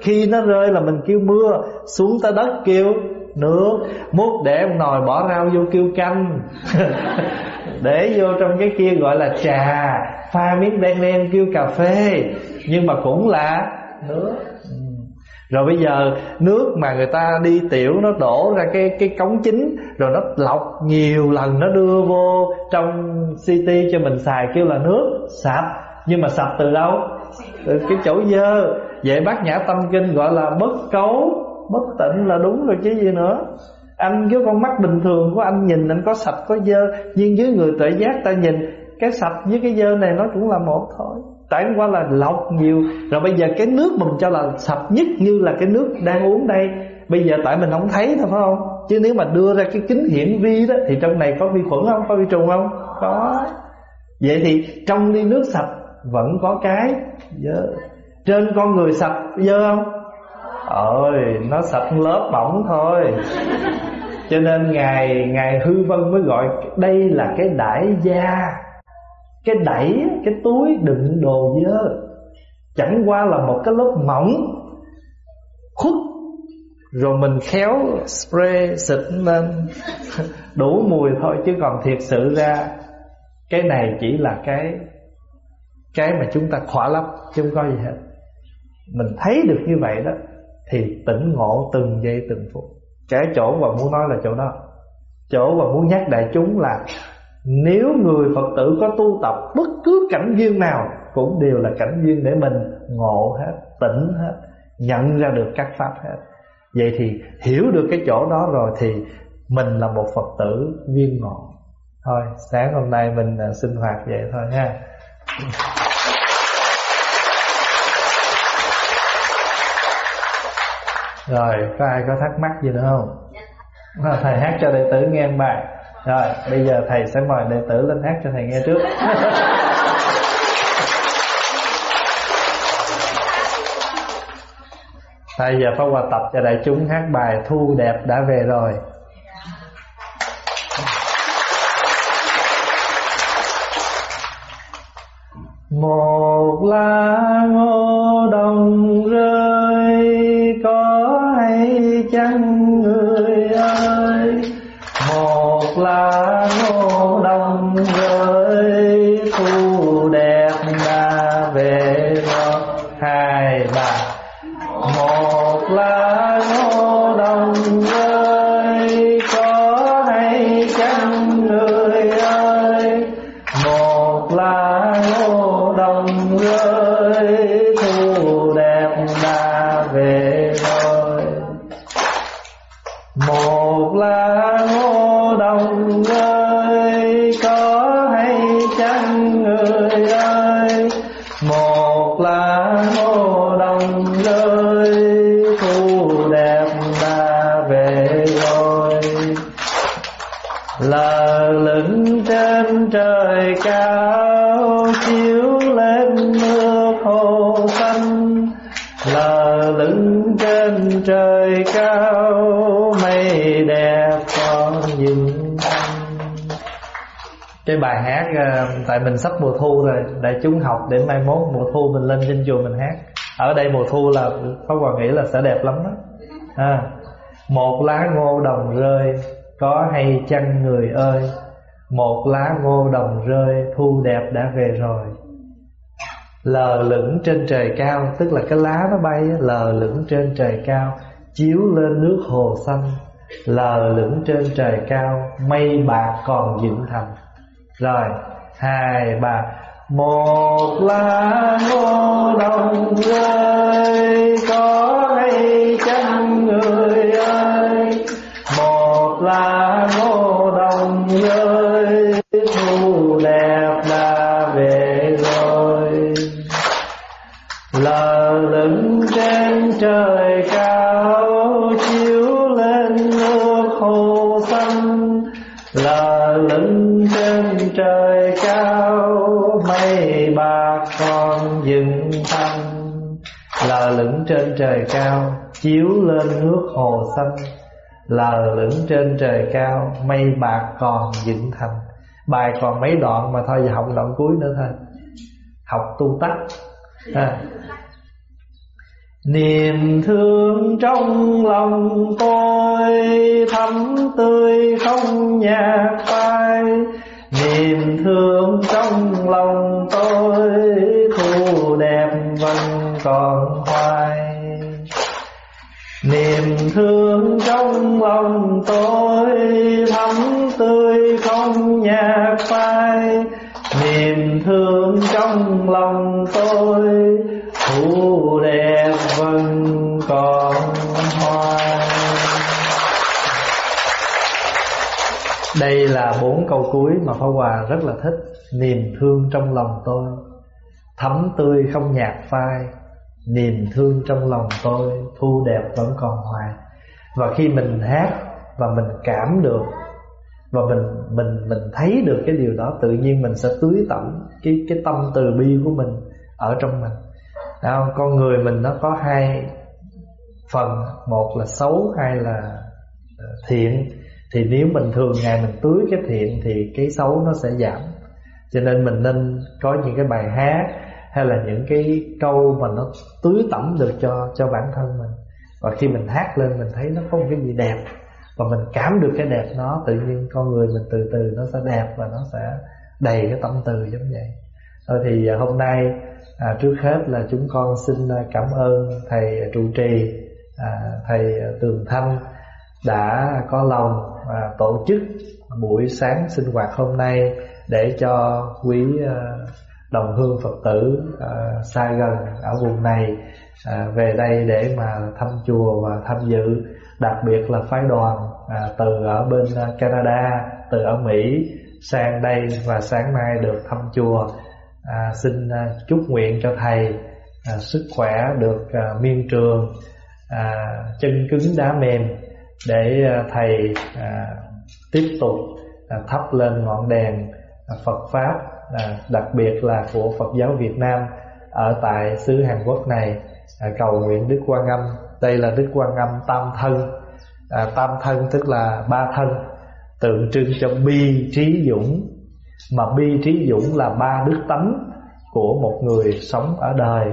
Khi nó rơi là mình kêu mưa, Xuống tới đất kêu nước, Múc để một nồi bỏ rau vô kêu canh. Để vô trong cái kia gọi là trà, Pha miếng đen đen kêu cà phê. Nhưng mà cũng là nước. Ừ. Rồi bây giờ nước mà người ta đi tiểu nó đổ ra cái cái cống chính, rồi nó lọc nhiều lần, nó đưa vô trong city cho mình xài kêu là nước sạch nhưng mà sạch từ đâu? Từ cái chỗ dơ. Vậy bác nhã tâm kinh gọi là bất cấu bất tịnh là đúng rồi chứ gì nữa. Anh với con mắt bình thường của anh nhìn, anh có sạch, có dơ, nhưng với người tuệ giác ta nhìn, cái sạch với cái dơ này nó cũng là một thôi. Tại qua là lọc nhiều, Rồi bây giờ cái nước mình cho là sạch nhất Như là cái nước đang uống đây, Bây giờ tại mình không thấy thôi, phải không? Chứ nếu mà đưa ra cái kính hiển vi đó, Thì trong này có vi khuẩn không? Có vi trùng không? Có. Vậy thì trong ly nước sạch Vẫn có cái dơ. Trên con người sạch dơ không? Ôi nó sạch lớp mỏng thôi. Cho nên Ngài Ngài Hư Vân mới gọi, Đây là cái đải da cái đẩy, cái túi đựng đồ dơ chẳng qua là một cái lớp mỏng, khuất. Rồi mình khéo spray, xịt lên, đủ mùi thôi, chứ còn thiệt sự ra, cái này chỉ là cái cái mà chúng ta khỏa lấp, chứ không có gì hết. Mình thấy được như vậy đó thì tỉnh ngộ từng giây từng phút. Cái chỗ và muốn nói là chỗ đó. Chỗ và muốn nhắc đại chúng là nếu người Phật tử có tu tập Bất cứ cảnh duyên nào Cũng đều là cảnh duyên để mình ngộ hết, Tỉnh hết, Nhận ra được các pháp hết. Vậy thì hiểu được cái chỗ đó rồi Thì mình là một Phật tử viên ngộ. Thôi, sáng hôm nay mình à, sinh hoạt vậy thôi nha. Rồi, có ai có thắc mắc gì nữa không? Thầy hát cho đệ tử nghe bài. Rồi, bây giờ thầy sẽ mời đệ tử lên hát cho thầy nghe trước. Thầy giờ Pháp Hòa tập cho đại chúng hát bài Thu đẹp đã về rồi. Một lá ngô đồng chăng người ơi? Một là tại mình sắp mùa thu rồi đại chúng học để mai mốt mùa thu mình lên trên chùa mình hát. Ở đây mùa thu là Pháp Hòa nghĩ là sẽ đẹp lắm đó. À, một lá ngô đồng rơi có hay chăng người ơi? Một lá ngô đồng rơi thu đẹp đã về rồi. Lờ lửng trên trời cao tức là cái lá nó bay lờ lửng trên trời cao chiếu lên nước hồ xanh. Lờ lửng trên trời cao mây bạc còn dựng thành rồi hai, ba. Một lá ngô đồng rơi có hay chăng người ơi. Một lá ngô đồng rơi thu đẹp đã về rồi. Lờ lững trên trời lờ lững trên trời cao, chiếu lên nước hồ xanh. Lờ lững trên trời cao, mây bạc còn dựng thành. Bài còn mấy đoạn mà thôi, giờ học đoạn cuối nữa thôi. Học tu tắc. À. Niềm thương trong lòng tôi, thắm tươi không nhạt phai. Niềm thương trong lòng tôi, thu đẹp vầng còn hoài. Niềm thương trong lòng tôi thắm tươi không nhạt phai. Niềm thương trong lòng tôi thu đẹp vẫn còn hoài. Đây là bốn câu cuối mà Pháp Hòa rất là thích. Niềm thương trong lòng tôi Thấm tươi không nhạt phai. Niềm thương trong lòng tôi Thu đẹp vẫn còn hoài. Và khi mình hát Và mình cảm được Và mình mình mình thấy được cái điều đó Tự nhiên mình sẽ tưới tẩm Cái cái tâm từ bi của mình Ở trong mình. Đó, Con người mình nó có hai phần Một là xấu Hai là ờ, thiện. Thì nếu mình thường ngày mình tưới cái thiện Thì cái xấu nó sẽ giảm. Cho nên mình nên có những cái bài hát hay là những cái câu mà nó tưới tẩm được cho cho bản thân mình. Và khi mình hát lên mình thấy nó có một cái gì đẹp và mình cảm được cái đẹp nó tự nhiên con người mình từ từ nó sẽ đẹp và nó sẽ đầy cái tâm từ giống vậy. Thôi thì à, hôm nay à, trước hết là chúng con xin à, cảm ơn thầy trụ trì à, thầy tường thanh đã có lòng à, tổ chức buổi sáng sinh hoạt hôm nay để cho quý à, đồng hương Phật tử à, uh, xa gần ở vùng này uh, về đây để mà thăm chùa và tham dự. Đặc biệt là phái đoàn uh, từ ở bên Canada từ ở Mỹ sang đây và sáng nay được thăm chùa. Uh, xin uh, chúc nguyện cho thầy uh, sức khỏe được uh, miên trường uh, chân cứng đá mềm để uh, thầy uh, tiếp tục uh, thắp lên ngọn đèn uh, Phật pháp à, đặc biệt là của Phật giáo Việt Nam ở tại xứ Hàn Quốc này à, cầu nguyện Đức Quan Âm. Đây là Đức Quan Âm tam thân. À, tam thân tức là ba thân tượng trưng cho bi trí dũng. Mà bi trí dũng là ba đức tánh của một người sống ở đời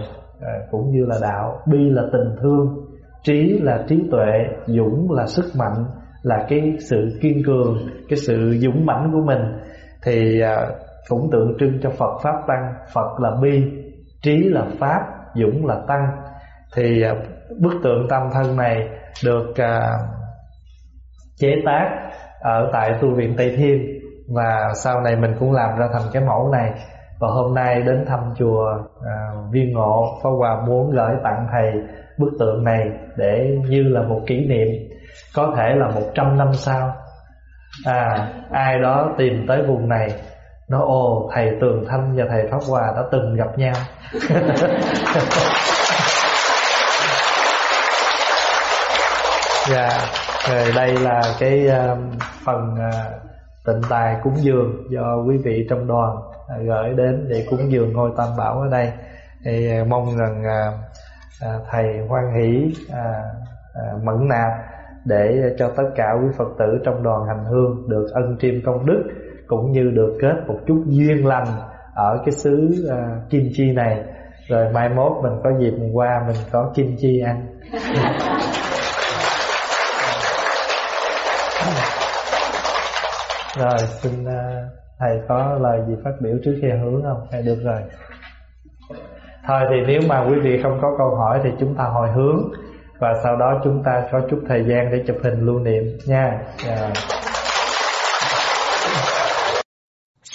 à, cũng như là đạo. Bi là tình thương trí là trí tuệ dũng là sức mạnh là cái sự kiên cường cái sự dũng mãnh của mình. Thì à, cũng tượng trưng cho Phật Pháp Tăng. Phật là bi, trí là Pháp, dũng là Tăng. Thì à, bức tượng tâm thân này được à, chế tác ở tại tu viện Tây Thiên. Và sau này mình cũng làm ra thành cái mẫu này. Và hôm nay đến thăm chùa à, Viên Ngộ Pháp Hòa muốn gửi tặng thầy bức tượng này Để như là một kỷ niệm Có thể là 100 năm sau. À, ai đó tìm tới vùng này nó ồ thầy Tường Thanh và thầy Pháp Hòa đã từng gặp nhau. Dạ Rồi đây là cái uh, phần uh, tịnh tài cúng dường do quý vị trong đoàn uh, gửi đến để cúng dường ngôi tam bảo ở đây. Thì uh, mong rằng à, thầy hoan hỷ à, à, mẫn nạp để cho tất cả quý Phật tử trong đoàn hành hương được ân chiêm công đức cũng như được kết một chút duyên lành ở cái xứ uh, Kim Chi này. Rồi mai mốt mình có dịp mình qua mình có Kim Chi ăn. Rồi xin uh, thầy có lời gì phát biểu trước khi hướng không? Hay được rồi. Thôi thì nếu mà quý vị không có câu hỏi thì chúng ta hồi hướng và sau đó chúng ta có chút thời gian để chụp hình lưu niệm nha. Yeah.